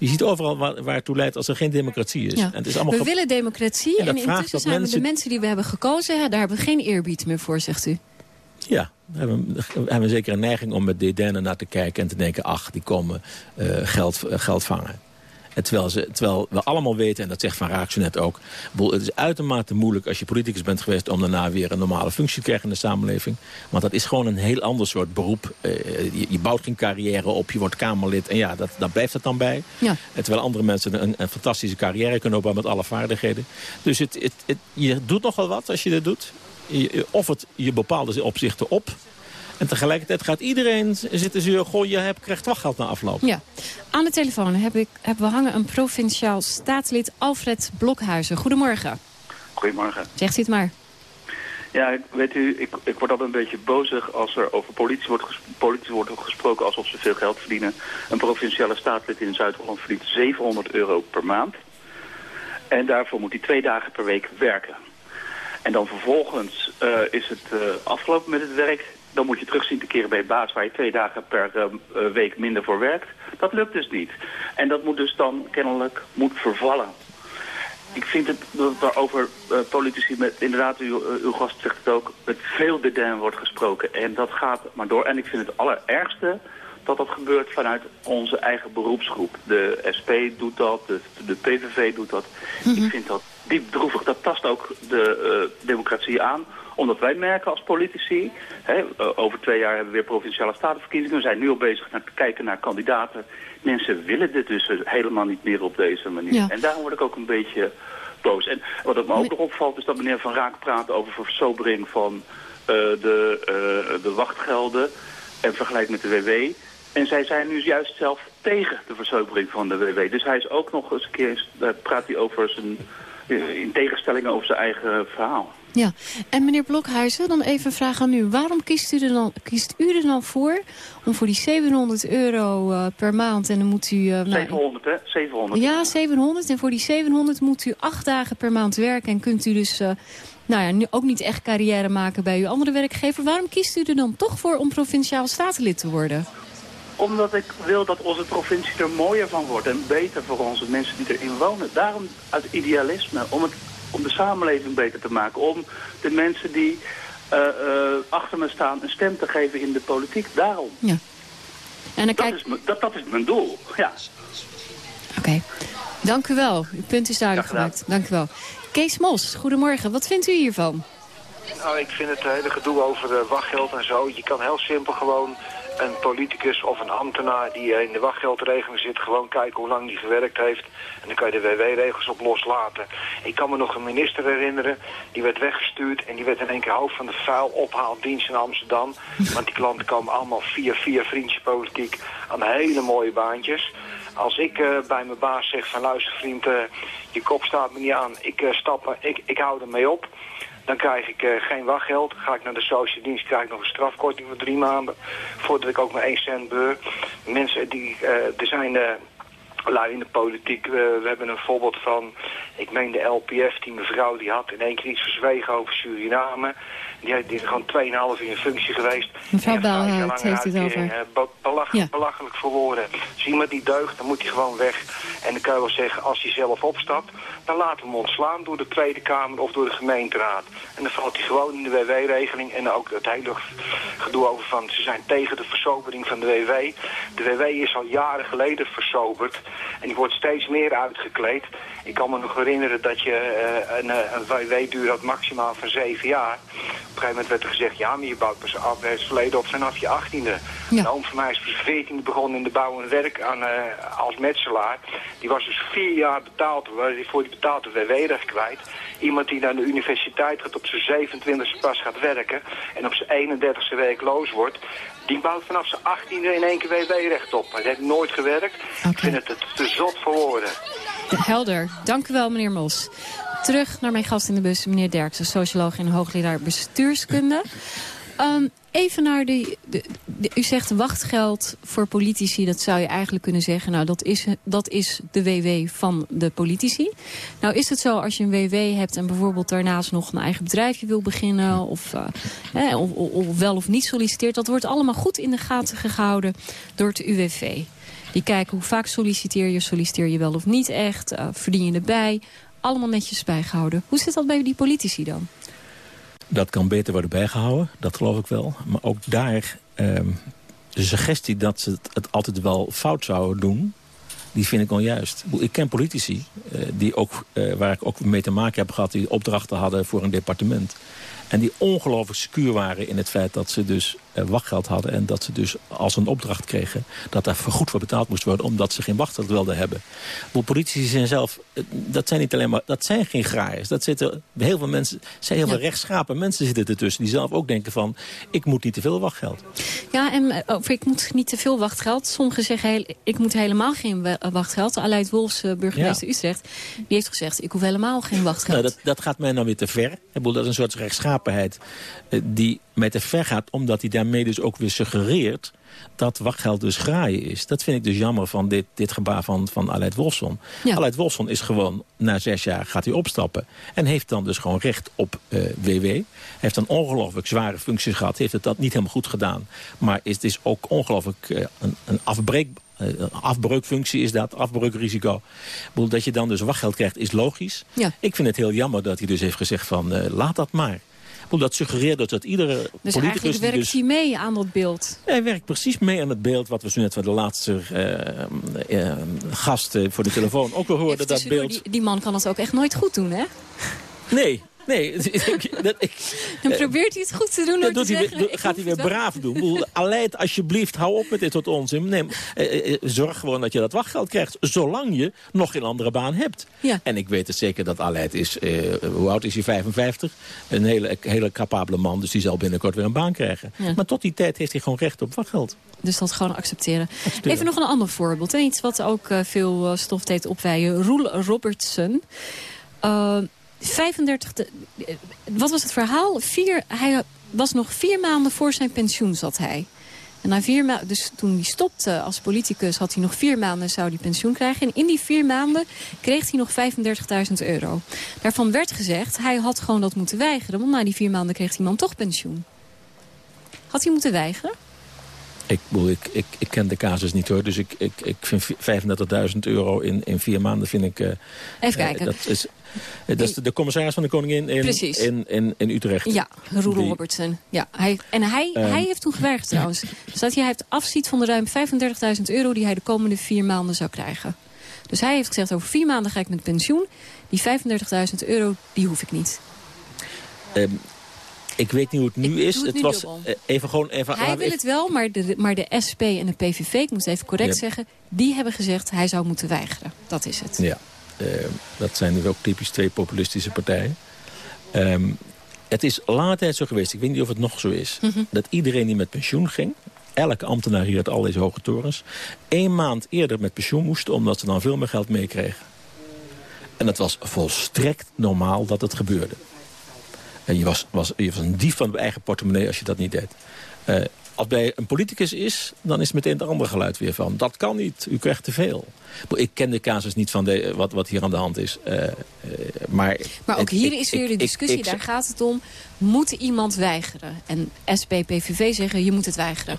Je ziet overal waar, waar het toe leidt als er geen democratie is.
Ja.
En het is allemaal
we willen democratie
En
en, intussen zijn
mensen-
de mensen die we hebben gekozen... daar hebben we geen eerbied meer voor, zegt u.
Ja, we hebben, we hebben zeker een neiging om met dédain naar te kijken... en te denken, ach, die komen eh, geld, eh, geld vangen. Terwijl, ze, terwijl we allemaal weten, en dat zegt Van Raak zo net ook... het is uitermate moeilijk als je politicus bent geweest... om daarna weer een normale functie te krijgen in de samenleving. Want dat is gewoon een heel ander soort beroep. Eh, je, je bouwt geen carrière op, je wordt Kamerlid... en ja, dat, daar blijft het dan bij.
Ja.
Terwijl andere mensen een, een fantastische carrière kunnen opbouwen... met alle vaardigheden. Dus het, het, het, je doet nogal wat als je dit doet. Je, of het je bepaalde opzichten op... En tegelijkertijd gaat iedereen zitten zeuren... goh, je hebt, krijgt wachtgeld na afloop.
Ja. Aan de telefoon heb ik, hebben we hangen een provinciaal staatslid Alfred Blokhuizen. Goedemorgen.
Goedemorgen.
Zegt u het maar.
Ja, weet u, ik, ik word altijd een beetje bozig als er over politie wordt, politie wordt gesproken alsof ze veel geld verdienen. Een provinciale staatlid in Zuid-Holland verdient 700 euro per maand. En daarvoor moet hij twee dagen per week werken. En dan vervolgens eh, is het eh, afgelopen met het werk. Dan moet je terug zien te keren bij je baas waar je twee dagen per eh, eh, week minder voor werkt. Dat lukt dus niet. En dat moet dus dan kennelijk moet vervallen. Ik vind het dat er over eh, politici, met, inderdaad, uw, uw gast zegt het ook, met veel dédain wordt gesproken. En dat gaat maar door. En ik vind het allerergste dat dat gebeurt vanuit onze eigen beroepsgroep. De SP doet dat, de, de PVV doet dat. Ik vind dat diep droevig. Dat tast ook de democratie aan omdat wij merken als politici, hè, eh, over twee jaar hebben we weer provinciale statenverkiezingen. We zijn nu al bezig naar te kijken naar kandidaten. Mensen willen dit dus helemaal niet meer op deze manier.
Ja.
En daarom word ik ook een beetje boos. En wat het me ook nog opvalt is dat meneer Van Raak praat over versobering van eh, de, eh, de wachtgelden en vergelijk met de WW. En zij zijn nu juist zelf tegen de versobering van de WW. Dus hij is ook nog eens een keer, praat hij over zijn, in tegenstelling over zijn eigen verhaal.
Ja, en meneer Blokhuizen, dan even een vraag aan u. Waarom kiest u er dan, kiest u er dan voor om voor die 700 euro eh, per maand... en dan moet u... eh, nou,
700, hè? 700.
Ja, 700. En voor die 700 moet u acht dagen per maand werken. En kunt u dus eh, nou ja, nu ook niet echt carrière maken bij uw andere werkgever. Waarom kiest u er dan toch voor om provinciaal statenlid te worden?
Omdat ik wil dat onze provincie er mooier van wordt en beter voor onze mensen die erin wonen. Daarom uit idealisme, om, het, om de samenleving beter te maken. Om de mensen die eh, eh, achter me staan een stem te geven in de politiek. Daarom.
Ja. En dan
dat, is, mijn- dat, dat is mijn doel, ja.
Oké. Dank u wel. Uw punt is duidelijk gemaakt. Dank u wel. Kees Mos, goedemorgen. Wat vindt u hiervan?
Nou, ik vind het hele gedoe over eh, wachtgeld en zo. Je kan heel simpel gewoon een politicus of een ambtenaar die eh, in de wachtgeldregeling zit... gewoon kijken hoe lang die gewerkt heeft. En dan kan je de WW-regels op loslaten. Ik kan me nog een minister herinneren, die werd weggestuurd... en die werd in één keer hoofd van de vuilophaaldienst in Amsterdam. Want die klanten komen allemaal via, via vriendjespolitiek aan hele mooie baantjes... Als ik eh, bij mijn baas zeg van luister vriend, eh, je kop staat me niet aan, ik uh, stap, ik, ik hou ermee op. Dan krijg ik uh, geen wachtgeld. Ga ik naar de sociale dienst, krijg ik nog een strafkorting voor drie maanden. Voordat ik ook maar één cent beur. Mensen die, uh, er zijn lui in de politiek. we hebben een voorbeeld van Ik meen de LPF, die mevrouw, die had in één keer iets verzwegen over Suriname. Die, heeft- die is gewoon 2,5 uur in functie geweest.
Mevrouw
lang
heeft het over.
eh, be- belachelijk, belachelijk voor woorden. Als iemand die deugt, dan moet hij gewoon weg. En dan kan je wel zeggen, als hij zelf opstapt... dan laten we hem ontslaan door de Tweede Kamer of door de gemeenteraad. En dan valt hij gewoon in de WW-regeling. En ook het hele gedoe over van... ze zijn tegen de versobering van de WW. De WW is al jaren geleden versoberd. En die wordt steeds meer uitgekleed. Ik kan me nog herinneren dat je eh, een, eh, een WW-duur had maximaal van zeven jaar. Op een gegeven moment werd er gezegd... ja, maar je bouwt pas af, het verleden op vanaf je achttiende. Een oom van mij is pas veertiende begonnen in de bouw en werk aan, eh, als metselaar. Die was dus vier jaar betaald, waar hij voor die betaalde WW-recht kwijt. Iemand die naar de universiteit gaat op zijn 27e pas gaat werken... en op zijn 31e werkloos wordt... die bouwt vanaf zijn 18e in één keer WW-recht op. Het heeft nooit gewerkt. Ik vind het te zot voor woorden.
Helder. Dank u wel, meneer Mos. Terug naar mijn gast in de bus, meneer Derksen, socioloog en hoogleraar bestuurskunde. Ehm, even naar de, de, U zegt wachtgeld voor politici, dat zou je eigenlijk kunnen zeggen. Nou, dat is, dat is de WW van de politici. Nou is het zo, als je een WW hebt en bijvoorbeeld daarnaast nog een eigen bedrijfje wil beginnen... of, eh, of, of- of wel of niet solliciteert, dat wordt allemaal goed in de gaten gehouden door het UWV. Die kijken hoe vaak solliciteer je, solliciteer je wel of niet echt, eh, verdien je erbij. Allemaal netjes bijgehouden. Hoe zit dat bij die politici dan?
Dat kan beter worden bijgehouden, dat geloof ik wel. Maar ook daar, ehm, de suggestie dat ze het, altijd wel fout zouden doen... die vind ik onjuist. Ik ken politici eh, die ook, eh, waar ik ook mee te maken heb gehad... die opdrachten hadden voor een departement. En die ongelooflijk secuur waren in het feit dat ze dus wachtgeld hadden... en dat ze dus als een opdracht kregen dat daar voor goed voor betaald moest worden... omdat ze geen wachtgeld wilden hebben. Bedoel, Politici zijn zelf, eh, dat zijn niet alleen maar, dat zijn geen graaiers. Dat zitten, heel veel mensen, zijn heel veel rechtschapen mensen zitten ertussen... die zelf ook denken van, ik moet niet te veel wachtgeld.
Ja, en eh, over ik moet niet te veel wachtgeld. Sommigen zeggen, heel, ik moet helemaal geen wa- wachtgeld. Aleid Wolfs, eh, burgemeester Utrecht, die heeft gezegd... ik hoef helemaal geen wachtgeld.
Nou, dat, dat gaat mij nou weer te ver. Ik bedoel, dat is een soort rechtschapenheid eh, die mij te ver gaat... omdat hij daarmee dus ook weer suggereert dat wachtgeld dus graaien is. Dat vind ik dus jammer van dit, dit gebaar van, van Aleid Wolfson. Aleid Wolfson is gewoon, na zes jaar gaat hij opstappen... en heeft dan dus gewoon recht op eh, WW. Hij heeft een ongelooflijk zware functie gehad. Heeft het dat niet helemaal goed gedaan. Maar is, het is ook ongelooflijk eh, een, een afbreek... eh, Een afbreukfunctie is dat, afbreukrisico. Dat je dan dus wachtgeld krijgt, is logisch.
Ja.
Ik vind het heel jammer dat hij dus heeft gezegd van eh, laat dat maar. Dat suggereert dus dat iedere
Dus
politicus...
werkt
dus,
hij mee aan dat beeld.
hij werkt precies mee aan het beeld wat we zo net van de laatste eh, eh, gast eh, voor de telefoon ook wel hoorden. Dat beeld.
die, die man kan het ook echt nooit goed doen, hè?
Nee, nee. ik- dat, ik,
Dan probeert hij het goed te doen
dat doet
te
hij
zeggen...
gaat hij weer braaf doen. Bedoel, Aleid, alsjeblieft, hou op met dit soort onzin. Nee, eh, eh, zorg gewoon dat je dat wachtgeld krijgt. Zolang je nog geen andere baan hebt.
Ja.
En ik weet het zeker dat Aleid is... eh, hoe oud is hij? 55? Een hele, hele capabele man. Dus die zal binnenkort weer een baan krijgen.
Ja.
Maar tot die tijd heeft hij gewoon recht op wachtgeld.
Dus dat gewoon accepteren. Even nog een ander voorbeeld. Iets wat ook eh, veel eh, stof deed opweien. Roel Robertson. Eh, 35... de- eh, wat was het verhaal? Hij was nog vier maanden voor zijn pensioen zat hij. En na vier maanden, dus toen hij stopte als politicus, had hij nog vier maanden zou hij pensioen krijgen. En in die vier maanden kreeg hij nog 35.000 euro. Daarvan werd gezegd, hij had gewoon dat moeten weigeren. Want na die vier maanden kreeg die man toch pensioen. Had hij moeten weigeren?
Ik, bedoel, ik, ik, ik ken de casus niet hoor. Dus ik, ik, ik vind 35.000 euro in, in vier maanden vind ik... eh,
Even
eh,
kijken.
dat is, eh, dat is de, commissaris van de koningin in,
Precies.
in, in, in Utrecht.
Ja, Roel
Die-
Robertson. Ja, hij, en hij,
Ehm.
hij heeft toen gewerkt trouwens. Dus dat hij heeft afziet van de ruim 35.000 euro... die hij de komende vier maanden zou krijgen. Dus hij heeft gezegd, over vier maanden ga ik met pensioen. Die 35.000 euro, die hoef ik niet.
Ehm, ik weet niet hoe het nu is.
het
het
nu
was
dubbel.
eh, even gewoon even.
hij wil
even-
het wel, maar de, maar de SP en de PVV, ik moet het even correct
Ja.
zeggen... die hebben gezegd, hij zou moeten weigeren. Dat is het.
Ja, eh, dat zijn nu ook typisch twee populistische partijen. Ehm, het is lange tijd zo geweest, ik weet niet of het nog zo is...
Mhm.
dat iedereen die met pensioen ging... elke ambtenaar hier uit al deze hoge torens... één maand eerder met pensioen moest... omdat ze dan veel meer geld meekregen. En het was volstrekt normaal dat het gebeurde. En je was, was, je was een dief van je eigen portemonnee als je dat niet deed. Eh, als bij een politicus is, dan is meteen het andere geluid weer van. Dat kan niet, u krijgt te veel. Ik ken de casus niet van de, wat, wat hier aan de hand is. Uh, uh, maar
maar ook hier is weer de discussie, daar gaat het om. Moet iemand weigeren? En SPPVV zeggen, je moet het weigeren.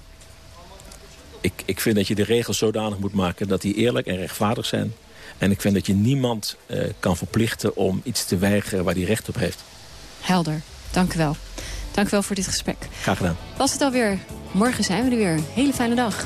Ik, ik vind dat je de regels zodanig moet maken dat die eerlijk en rechtvaardig zijn. En ik vind dat je niemand uh, kan verplichten om iets te weigeren waar hij recht op heeft.
Helder, dank u wel. Dank u wel voor dit gesprek.
Graag gedaan.
Was het alweer. Morgen zijn we er weer. Hele fijne dag.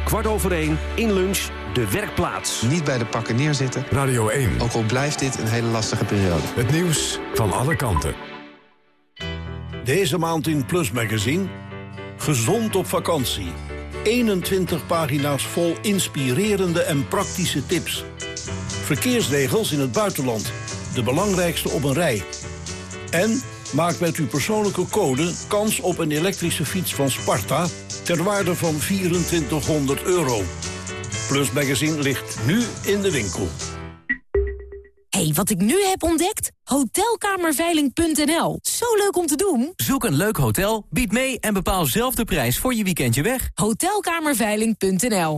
kwart over één, in lunch, de werkplaats.
Niet bij de pakken neerzitten.
Radio 1.
Ook al blijft dit een hele lastige periode.
Het nieuws van alle kanten.
Deze maand in Plus Magazine. Gezond op vakantie. 21 pagina's vol inspirerende en praktische tips. Verkeersregels in het buitenland. De belangrijkste op een rij. En maak met uw persoonlijke code kans op een elektrische fiets van Sparta ter waarde van 2400 euro. Plus Magazine ligt nu in de winkel.
hey, wat ik nu heb ontdekt? Hotelkamerveiling.nl. Zo leuk om te doen.
Zoek een leuk hotel, bied mee en bepaal zelf de prijs voor je weekendje weg.
Hotelkamerveiling.nl.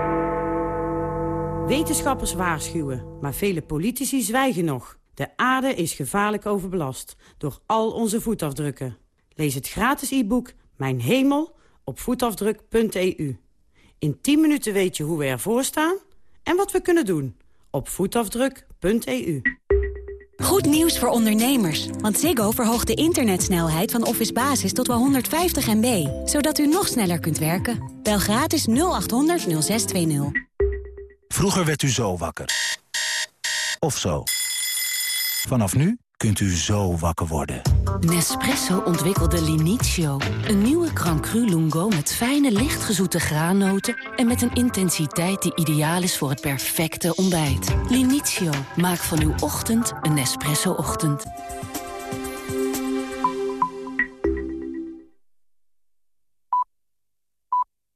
Wetenschappers waarschuwen, maar vele politici zwijgen nog. De aarde is gevaarlijk overbelast door al onze voetafdrukken. Lees het gratis e-book Mijn Hemel op voetafdruk.eu. In 10 minuten weet je hoe we ervoor staan en wat we kunnen doen op voetafdruk.eu.
Goed nieuws voor ondernemers, want Ziggo verhoogt de internetsnelheid van Office Basis tot wel 150 MB, zodat u nog sneller kunt werken. Bel gratis 0800 0620.
Vroeger werd u zo wakker. Of zo. Vanaf nu kunt u zo wakker worden.
Nespresso ontwikkelde Linizio. Een nieuwe Grand Cru Lungo met fijne, lichtgezoete graannoten... en met een intensiteit die ideaal is voor het perfecte ontbijt. Linizio, maak van uw ochtend een Nespresso-ochtend.